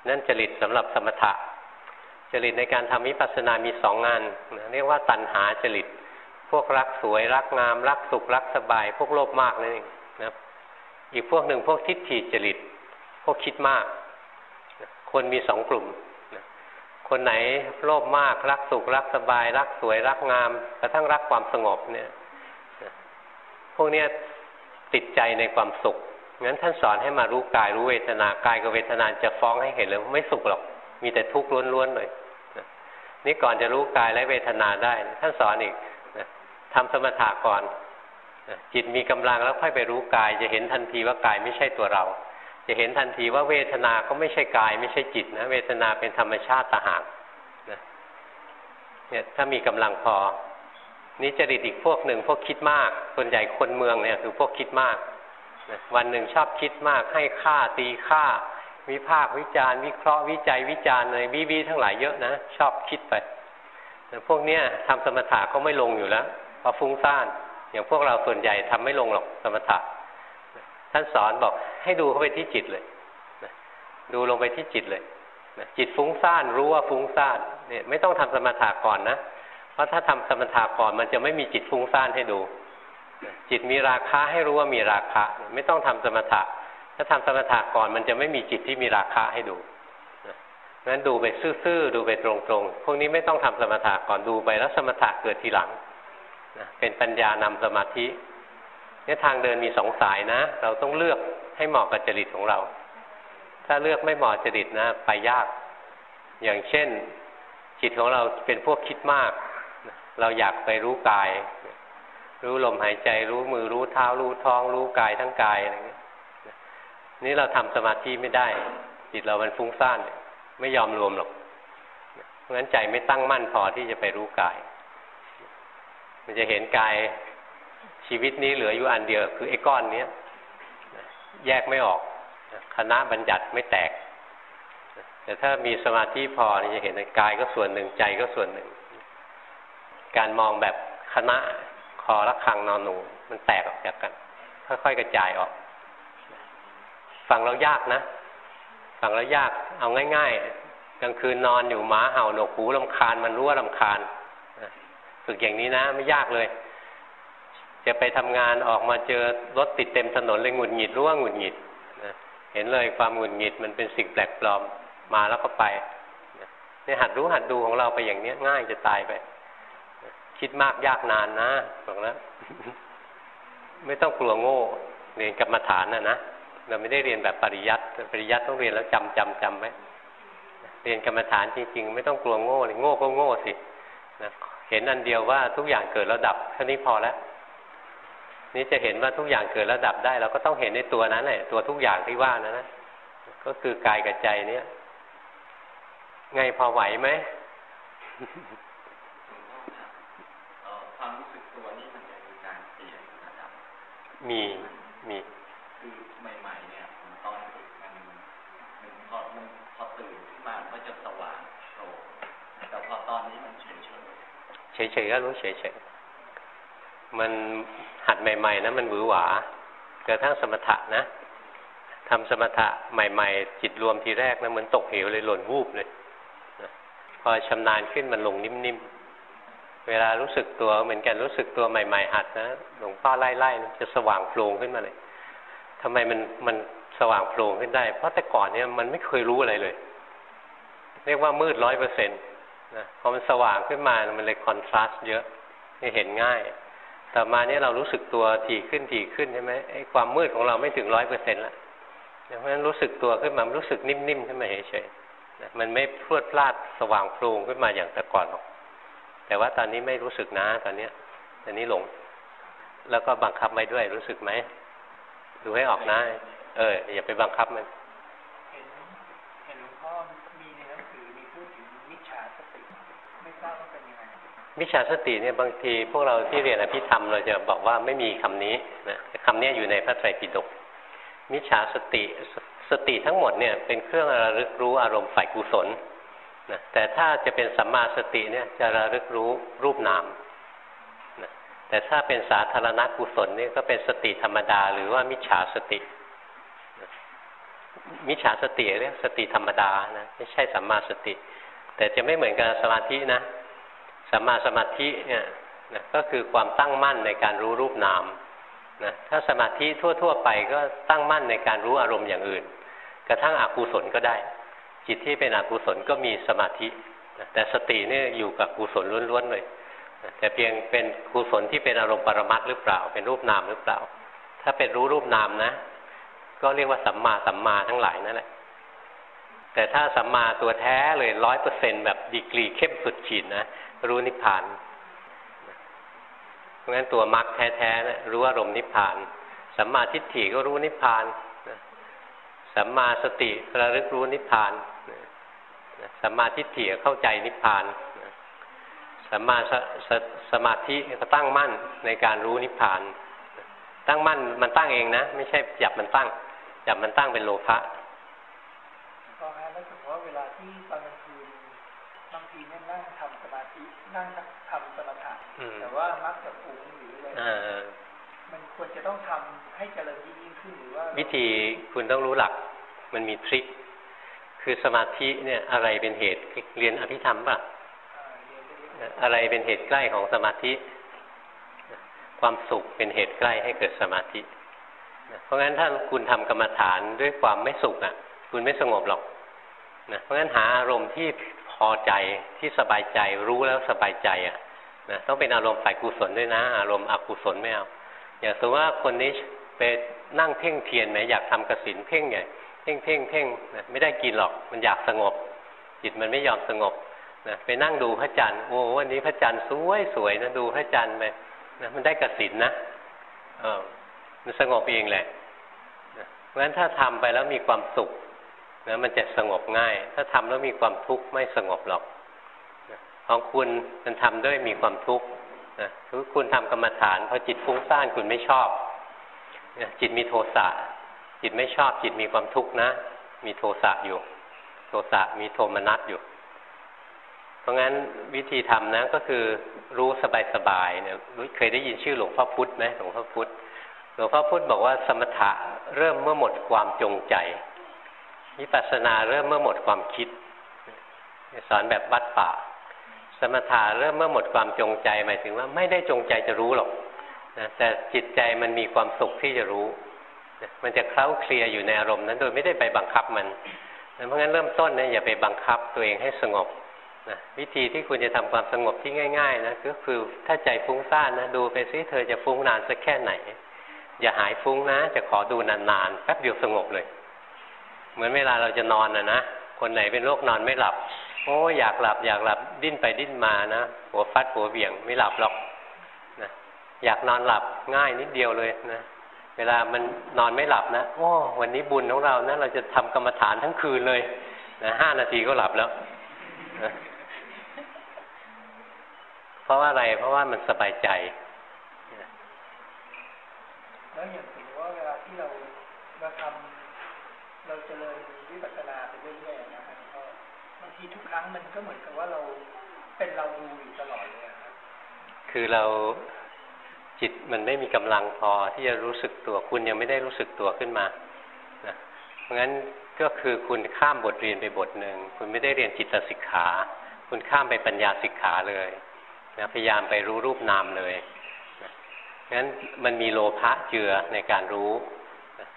นั่นจริตสำหรับสมถะ จริตในการทำมิปัสสนามีสองงานเรียกว่าตัณหาจริต พวกรักสวยรักงาม รักสุขรักสบาย พวกโลภมากนั่นเองนะอีกพวกหนึ่งพวกทิฏฐิจริต พวกคิดมาก คนมีสองกลุ่ม คนไหนโลภมาก รักสุขรักสบาย รักสวยรักงามกระทั่งรักความสงบเนี่ย วกเนี้ยติดใจในความสุข งั้นท่านสอนให้มารู้กายรู้เวทนากายกับเวทนาจะฟ้องให้เห็นเลยไม่สุขหรอก มีแต่ทุกข์ล้วนๆเลยนี่ก่อนจะรู้กายและเวทนาได้ ท่านสอนอีกทำสมถะก่อนจิตมีกำลังแล้วค่อยไปรู้กาย จะเห็นทันทีว่ากายไม่ใช่ตัวเรา จะเห็นทันทีว่าเวทนาก็ไม่ใช่กาย ไม่ใช่จิตนะเวทนาเป็นธรรมชาติต่างหากนะเนี่ยถ้ามีกำลังพอ นี้จริตอีกพวกหนึ่งพวกคิดมาก ส่วนใหญ่คนเมืองเนี่ยคือพวกคิดมากนะวันหนึ่งชอบคิดมาก ให้ค่าตีค่า วิพากวิจารวิเคราะห์วิจัยวิจารณ์เลยบีบีทั้งหลายเยอะนะ ชอบคิดไปพวกเนี้ยทำสมถะก็ไม่ลงอยู่แล้วพอฟุ้งซ่าน อย่างพวกเราส่วนใหญ่ทำไม่ลงหรอกสมถะท่านสอนบอกให้ดูเข้าไปที่จิตเลยนะดูลงไปที่จิตเลยนะจิตฟุ้งซ่านรู้ว่าฟุ้งซ่านเนี่ยไม่ต้องทำสมถะก่อนนะ ราะถ้าทำสมถะก่อนมันจะไม่มีจิตฟุ้งซ่านให้ดู จิตมีราคะให้รู้ว่ามีราคะ ไม่ต้องทำสมถะ ถ้าทำสมถะก่อนมันจะไม่มีจิตที่มีราคะให้ดูงั้นดูไปซื่อๆดูไปตรงๆ พวกนี้ไม่ต้องทำสมถะก่อนดูไปแล้วสมถะเกิดทีหลังนะเป็นปัญญานำสมาธิเนี่ยทางเดินมีสองสายนะ เราต้องเลือกให้เหมาะกับจริตของเรา ถ้าเลือกไม่เหมาะจริตนะ ไปยาก อย่างเช่น จิตของเราเป็นพวกคิดมาก เราอยากไปรู้กาย รู้ลมหายใจรู้มือรู้เท้ารู้ท้อง รู้กายทั้งกายอะไรเงี้ยนี่เราทำสมาธิไม่ได้ จิตเรามันฟุ้งซ่านไม่ยอมรวมหรอกเพราะฉะนั้นใจไม่ตั้งมั่นพอที่จะไปรู้กาย มันจะเห็นกายชีวิตนี้เหลืออยู่อันเดียวคือไอ้ก้อนเนี้ยแยกไม่ออกคณะบัญญัติไม่แตก แต่ถ้ามีสมาธิพอจะเห็นกายก็ส่วนหนึ่งใจก็ส่วนหนึ่ง การมองแบบคณะคอละคังนอนหนู มันแตกออกจากกัน ค่อยๆกระจายออก ฟังเรายากนะ ฟังเรายากเอาง่ายๆกลางคืนนอนอยู่หมาเห่าหนวกหูลำคาญมันรู้ว่าลำคาญฝึกอย่างนี้นะไม่ยากเลย จะไปทำงานออกมาเจอรถติดเต็มถนนเลยหงุดหงิดรู้ว่าหงุดหงิดนะเห็นเลยความหงุดหงิดมันเป็นสิ่งแปลกปลอมมาแล้วก็ไปนี่หัดรู้หัดดูของเราไปอย่างเนี้ยง่ายจะตายไป คิดมากยากนานนะบอกแล้วไม่ต้องกลัวโง่ เรียนกรรมฐานนะนะเราไม่ได้เรียนแบบปริยัติปริยัติต้องเรียนแล้วจำจำจำไว้เรียนกรรมฐานจริง ๆ ไม่ต้องกลัวโง่เลยโง่ก็โง่สินะเห็นอันเดียวว่าทุกอย่างเกิดแล้วดับแค่นี้พอแล้วนี่จะเห็นว่าทุกอย่างเกิดแล้วดับได้ เราก็ต้องเห็นในตัวนั้นแหละตัวทุกอย่างที่ว่านั้นนะก็คือกายกับใจเนี่ย ไงพอไหวไหมรู้สึกตัวนี่มันจะมีการเปลี่ยนนะครับ มีมีคือใหม่ๆเนี่ยตอนฝึกมันมันพอมันพอตื่นขึ้นมาก็จะสว่างโตแต่พอตอนนี้มันเฉยเฉยเฉยก็รู้เฉยเฉยมันหัดใหม่ ๆนะมันหวือหวาเกิดทั้งสมถะนะทำสมถะใหม่ ๆ จิตรวมทีแรกนะเหมือนตกเหวเลยหล่นวูบเลยพอชำนาญขึ้นมันลงนิ่มๆ เวลารู้สึกตัวเหมือนกันรู้สึกตัวใหม่ ๆ หัดนะหลวงพ่อไล่ๆจะสว่างโปร่งขึ้นมาเลยทำไมมันมันสว่างโปร่งขึ้นได้ เพราะแต่ก่อนเนี่ยมันไม่เคยรู้อะไรเลย เรียกว่ามืดร้อยเปอร์เซ็นต์นะพอมันสว่างขึ้นมามันเลยคอนทราสต์เยอะเห็นง่าย ต่อมาเนี่ยเรารู้สึกตัวถี่ขึ้นถี่ขึ้นใช่ไหมไอ้ความมืดของเราไม่ถึงร้อยเปอร์เซ็นต์ละเพราะฉะนั้นรู้สึกตัวขึ้นมารู้สึกนิ่มๆขึ้นมาเฉยๆมันไม่พรวดพลาดสว่างโพลงขึ้นมาอย่างแต่ก่อนหรอก แต่ว่าตอนนี้ไม่รู้สึกนะตอนเนี้ยตอนนี้หลง แล้วก็บังคับไว้ด้วยรู้สึกไหมดูให้ออกนะ เออ อย่าไปบังคับมันมิจฉาสติเนี่ยบางทีพวกเราที่เรียนอภิธรรมเราจะบอกว่าไม่มีคำนี้นะคำนี้อยู่ในพระไตรปิฎกมิจฉาสติสติทั้งหมดเนี่ยเป็นเครื่องระลึกรู้อารมณ์ฝ่ายกุศล นะแต่ถ้าจะเป็นสัมมาสติเนี่ยจะระลึกรู้รูปนามนะแต่ถ้าเป็นสาธารณกุศลนี่ก็เป็นสติธรรมดา หรือว่ามิจฉาสติ มิจฉาสติเรียกสติธรรมดานะไม่ใช่สัมมาสติ แต่จะไม่เหมือนกับสมาธินะสัมมาสมาธิเนี่ยนะก็คือความตั้งมั่นในการรู้รูปนามนะถ้าสมาธิทั่ว ๆ ไปก็ตั้งมั่นในการรู้อารมณ์อย่างอื่น กระทั่งอกุศลก็ได้ จิตที่เป็นอกุศลก็มีสมาธิ แต่สตินี่อยู่กับกุศลล้วนๆเลยแต่เพียงเป็นกุศลที่เป็นอารมณ์ปรมัตหรือเปล่า เป็นรูปนามหรือเปล่า ถ้าเป็นรู้รูปนามนะ ก็เรียกว่าสัมมาสัมมาทั้งหลายนั่นแหละแต่ถ้าสัมมาตัวแท้เลยร้อยเปอร์เซ็นแบบดีกรีเข้มสุดขีดนะรู้นิพพานเพราะงั้นตัวมรรคแท้ๆนะรู้อารมณ์นิพพาน สัมมาทิฏฐิก็รู้นิพพานสัมมาสติระลึกรู้นิพพาน สัมมาทิฏฐิเข้าใจนิพพานสัมมาสสสมาธิก็ตั้งมั่นในการรู้นิพพาน ตั้งมั่นมันตั้งเองนะ ไม่ใช่จับมันตั้ง จับมันตั้งเป็นโลภะพอฮะแล้วถึงว่าเวลาที่ตอนกลางคืนบางทีเนี่ยนั่งทำสมาธินั่งทำสมถะแต่ว่ามักจะฟุ้งหรืออะไรมันควรจะต้องทำให้เจริญยิ่งขึ้นหรือว่า วิธีคุณต้องรู้หลัก มันมีทริค คือสมาธิเนี่ยอะไรเป็นเหตุเรียนอภิธรรมป่ะอะไรเป็นเหตุใกล้ของสมาธิ ความสุขเป็นเหตุใกล้ให้เกิดสมาธิ เพราะงั้นถ้าคุณทำกรรมฐานด้วยความไม่สุขอะ คุณไม่สงบหรอกนะเพราะงั้นหาอารมณ์ที่พอใจที่สบายใจรู้แล้วสบายใจอะนะต้องเป็นอารมณ์ฝ่ายกุศลด้วยนะ อารมณ์อกุศลไม่เอาอย่างสมมติว่าคนนี้ไปนั่งเพ่งเทียนไหมอยากทำกสินเพ่งไง เพ่งเพ่งเพ่งนะไม่ได้กินหรอกมันอยากสงบ จิตมันไม่ยอมสงบนะไปนั่งดูพระจันทร์โอ้วันนี้พระจันทร์สวยสวยนะดูพระจันทร์ไปนะมันได้กสินนะเออมันสงบเองแหละเพราะฉะนั้นถ้าทำไปแล้วมีความสุขนะมันจะสงบง่าย ถ้าทำแล้วมีความทุกข์ไม่สงบหรอกของคุณมันทำด้วยมีความทุกข์นะคือคุณทำกรรมฐานพอจิตฟุ้งซ่านคุณไม่ชอบนะจิตมีโทสะ จิตไม่ชอบจิตมีความทุกข์นะ มีโทสะอยู่ โทสะมีโทมนัสอยู่ เพราะงั้นวิธีทำนะก็คือรู้สบายๆเนี่ยเคยได้ยินชื่อหลวงพ่อพุธไหมหลวงพ่อพุธหลวงพ่อพุธบอกว่าสมถะเริ่มเมื่อหมดความจงใจวิปัสสนาเริ่มเมื่อหมดความคิด สอนแบบวัดป่า สมถะเริ่มเมื่อหมดความจงใจหมายถึงว่าไม่ได้จงใจจะรู้หรอกนะแต่จิตใจมันมีความสุขที่จะรู้ มันจะเคล้าเคลียอยู่ในอารมณ์นั้นโดยไม่ได้ไปบังคับมันเพราะงั้นเริ่มต้นเนี่ยอย่าไปบังคับตัวเองให้สงบนะวิธีที่คุณจะทำความสงบที่ง่ายๆนะก็คือถ้าใจฟุ้งซ่านนะดูไปซิเธอจะฟุ้งนานสักแค่ไหน อย่าหายฟุ้งนะ จะขอดูนานๆแป๊บเดียวสงบเลย เหมือนเวลาเราจะนอนนะนะคนไหนเป็นโรคนอนไม่หลับโอ้อยากหลับอยากหลับดิ้นไปดิ้นมานะหัวฟัดหัวเบี่ยงไม่หลับหรอกนะอยากนอนหลับง่ายนิดเดียวเลยนะ ลามันนอนไม่หลับนะโอ้วันนี้บุญของเรานะเราจะทำกรรมฐานทั้งคืนเลยนะห้านาทีก็หลับแล้วนะเพราะว่าอะไร เพราะว่ามันสบายใจแล้วอย่างถือว่าเวลาที่เราเราทำเราเจริญวิปัสสนาไปเรื่อยๆนะครับบางทีทุกครั้งมันก็เหมือนกับว่าเราเป็นเราดูอยู่ตลอดเลยครับคือเรา จิตมันไม่มีกำลังพอที่จะรู้สึกตัว คุณยังไม่ได้รู้สึกตัวขึ้นมานะเพราะงั้นก็คือคุณข้ามบทเรียนไปบทหนึ่งคุณไม่ได้เรียนจิตสิกขา คุณข้ามไปปัญญาสิกขาเลยนะพยายามไปรู้รูปนามเลยงั้นมันมีโลภะเจือในการรู้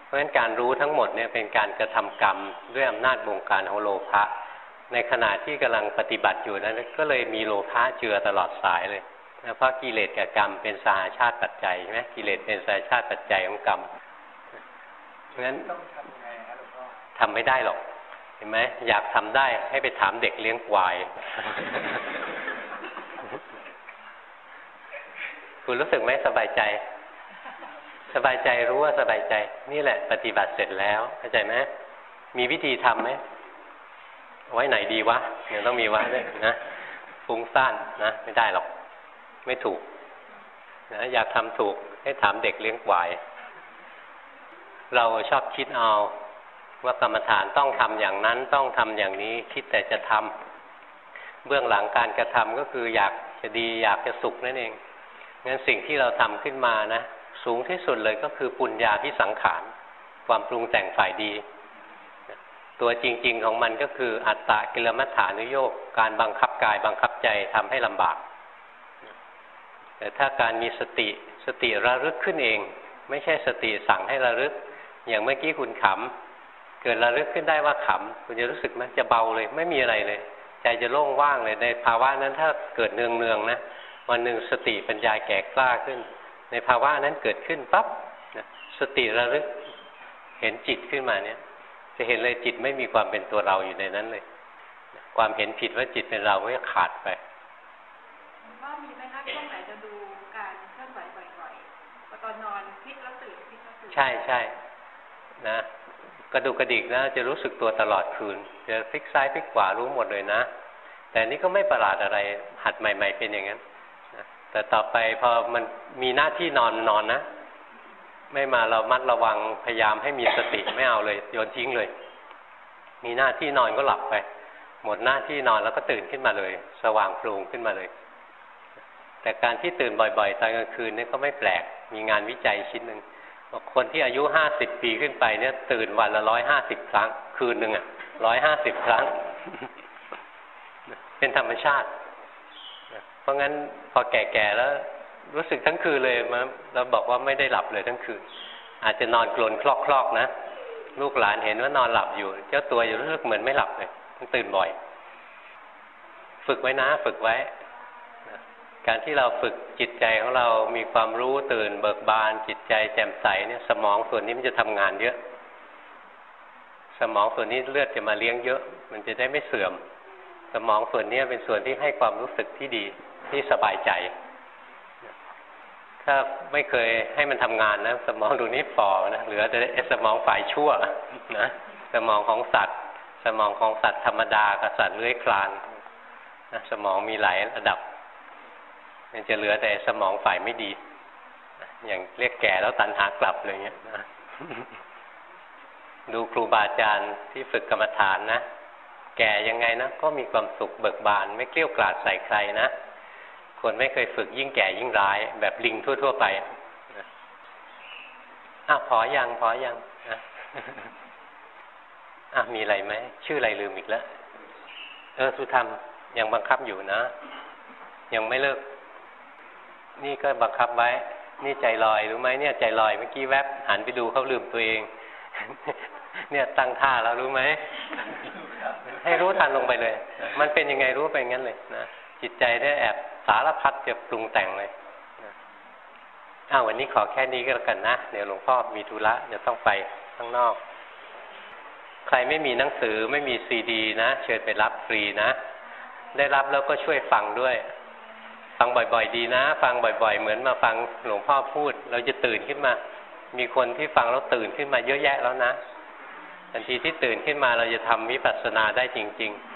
เพราะฉะนั้นการรู้ทั้งหมดเนี่ยเป็นการกระทำกรรมด้วยอำนาจบงการของโลภะ ในขณะที่กำลังปฏิบัติอยู่นั้นก็เลยมีโลภะเจือตลอดสายเลย นะเพราะกิเลสกับกรรมเป็นสาชาติปัจจัยใช่ไหมกิเลสเป็นสาชาติปัจจัยของกรรมเพราะฉะนั้นต้องทำยังไงครับหลวงพ่อทำไม่ได้หรอก เห็นไหมอยากทำได้ให้ไปถามเด็กเลี้ยงควาย คุณรู้สึกไหมสบายใจ สบายใจรู้ว่าสบายใจ นี่แหละ ปฏิบัติเสร็จแล้วเข้าใจไหมมีวิธีทํำไหมไว้ไหนดีวะเดี๋ยวต้องมีวะด้วยนะฟุ้งซ่านนะ ไม่ได้หรอก ไม่ถูกนะอยากทำถูกให้ถามเด็กเลี้ยงควาย เราชอบคิดเอาว่ากรรมฐานต้องทำอย่างนั้นต้องทำอย่างนี้คิดแต่จะทำเบื้องหลังการกระทำก็คืออยากจะดีอยากจะสุขนั่นเองงั้นสิ่งที่เราทำขึ้นมานะสูงที่สุดเลยก็คือปุญญาพิสังขาร ความปรุงแต่งฝ่ายดี ตัวจริง ๆ ของมันก็คืออัตตะกิลมัฏฐานุโยกการบังคับกายบังคับใจทำให้ลำบาก แต่ถ้าการมีสติสติระลึกขึ้นเอง ไม่ใช่สติสั่งให้ระลึก อย่างเมื่อกี้คุณขำเกิดระลึกขึ้นได้ว่าขำคุณจะรู้สึกไหมจะเบาเลย ไม่มีอะไรเลย ใจจะโล่งว่างเลยในภาวะนั้นถ้าเกิดเนืองๆนะวันหนึ่งสติปัญญาแก่กล้าขึ้น ในภาวะนั้นเกิดขึ้นปั๊บสติระลึกเห็นจิตขึ้นมาเนี่ย จะเห็นเลยจิตไม่มีความเป็นตัวเราอยู่ในนั้นเลย ความเห็นผิดว่าจิตเป็นเราก็จะขาดไปว่ามี ใช่ใช่นะกระดูกกระดิกนะจะรู้สึกตัวตลอดคืนจะพลิกซ้ายพลิกขวารู้หมดเลยนะ แต่นี่ก็ไม่ประหลาดอะไรหัดใหม่ ๆ เป็นอย่างนั้นแต่ต่อไปพอมันมีหน้าที่นอนนอนนะ ไม่มาเรามัดระวังพยายามให้มีสติไม่เอาเลย โยนทิ้งเลย มีหน้าที่นอนก็หลับไป หมดหน้าที่นอนแล้วก็ตื่นขึ้นมาเลย สว่างโปร่งขึ้นมาเลย แต่การที่ตื่นบ่อย ๆ ตอนกลางคืนนี่ก็ไม่แปลกมีงานวิจัยชิ้นหนึ่ง คนที่อายุห้าสิบปีขึ้นไปเนี่ย ตื่นวันละร้อยห้าสิบครั้ง คืนหนึ่งอะร้อยห้าสิบครั้ง เป็นธรรมชาติ เพราะงั้นพอแก่ๆแล้ว รู้สึกทั้งคืนเลยมาเราบอกว่าไม่ได้หลับเลยทั้งคืน อาจจะนอนกลนคลอกๆนะลูกหลานเห็นว่านอนหลับอยู่ เจ้าตัวอยู่รู้สึกเหมือนไม่หลับเลยตื่นบ่อย ฝึกไว้นะ ฝึกไว้ การที่เราฝึกจิตใจของเรามีความรู้ตื่นเบิกบาน จิตใจแจ่มใสเนี่ย สมองส่วนนี้มันจะทำงานเยอะ สมองส่วนนี้เลือดจะมาเลี้ยงเยอะ มันจะได้ไม่เสื่อม สมองส่วนนี้เป็นส่วนที่ให้ความรู้สึกที่ดีที่สบายใจ ถ้าไม่เคยให้มันทำงานนะสมองดูนี้ฝ่อนะเหลือแต่สมองฝ่ายชั่วนะสมองของสัตว์ สมองของสัตว์ธรรมดากับสัตว์เลื้อยคลานนะสมองมีหลายระดับ มันจะเหลือแต่สมองฝ่ายไม่ดี อย่างเรียกแก่แล้วตันหากลับอะไรเงี้ยนะดูครูบาอาจารย์ที่ฝึกกรรมฐานนะ แก่ยังไงนะ ก็มีความสุขเบิกบาน ไม่เกลี้ยวกล่อมใส่ใครนะคนไม่เคยฝึกยิ่งแก่ยิ่งร้าย แบบลิงทั่ว ๆ ไปอะพอยังพอยังอะมีอะไรไหมชื่ออะไรลืมอีกแล้ว เออสุธรรมยังบังคับอยู่นะ ยังไม่เลิก นี่ก็บังคับไว้ นี่ใจลอยรู้ไหมเนี่ยใจลอยเมื่อกี้แวบหันไปดูเขาลืมตัวเอง เนี่ยตั้งท่าแล้วรู้ไหมให้รู้ทันลงไปเลย มันเป็นยังไงรู้ไปงั้นเลยนะจิตใจได้แอบสารพัดจะปรุงแต่งเลยอ้าววันนี้ขอแค่นี้ก็แล้วกันนะ เดี๋ยวหลวงพ่อมีธุระจะต้องไปข้างนอก ใครไม่มีหนังสือไม่มีซีดี นะ เชิญไปรับฟรีนะ ได้รับแล้วก็ช่วยฟังด้วย ฟังบ่อยๆดีนะ ฟังบ่อยๆ เหมือนมาฟังหลวงพ่อพูด เราจะตื่นขึ้นมา มีคนที่ฟังแล้วตื่นขึ้นมาเยอะแยะแล้วนะทันทีที่ตื่นขึ้นมาเราจะทำวิปัสสนาได้จริง ๆ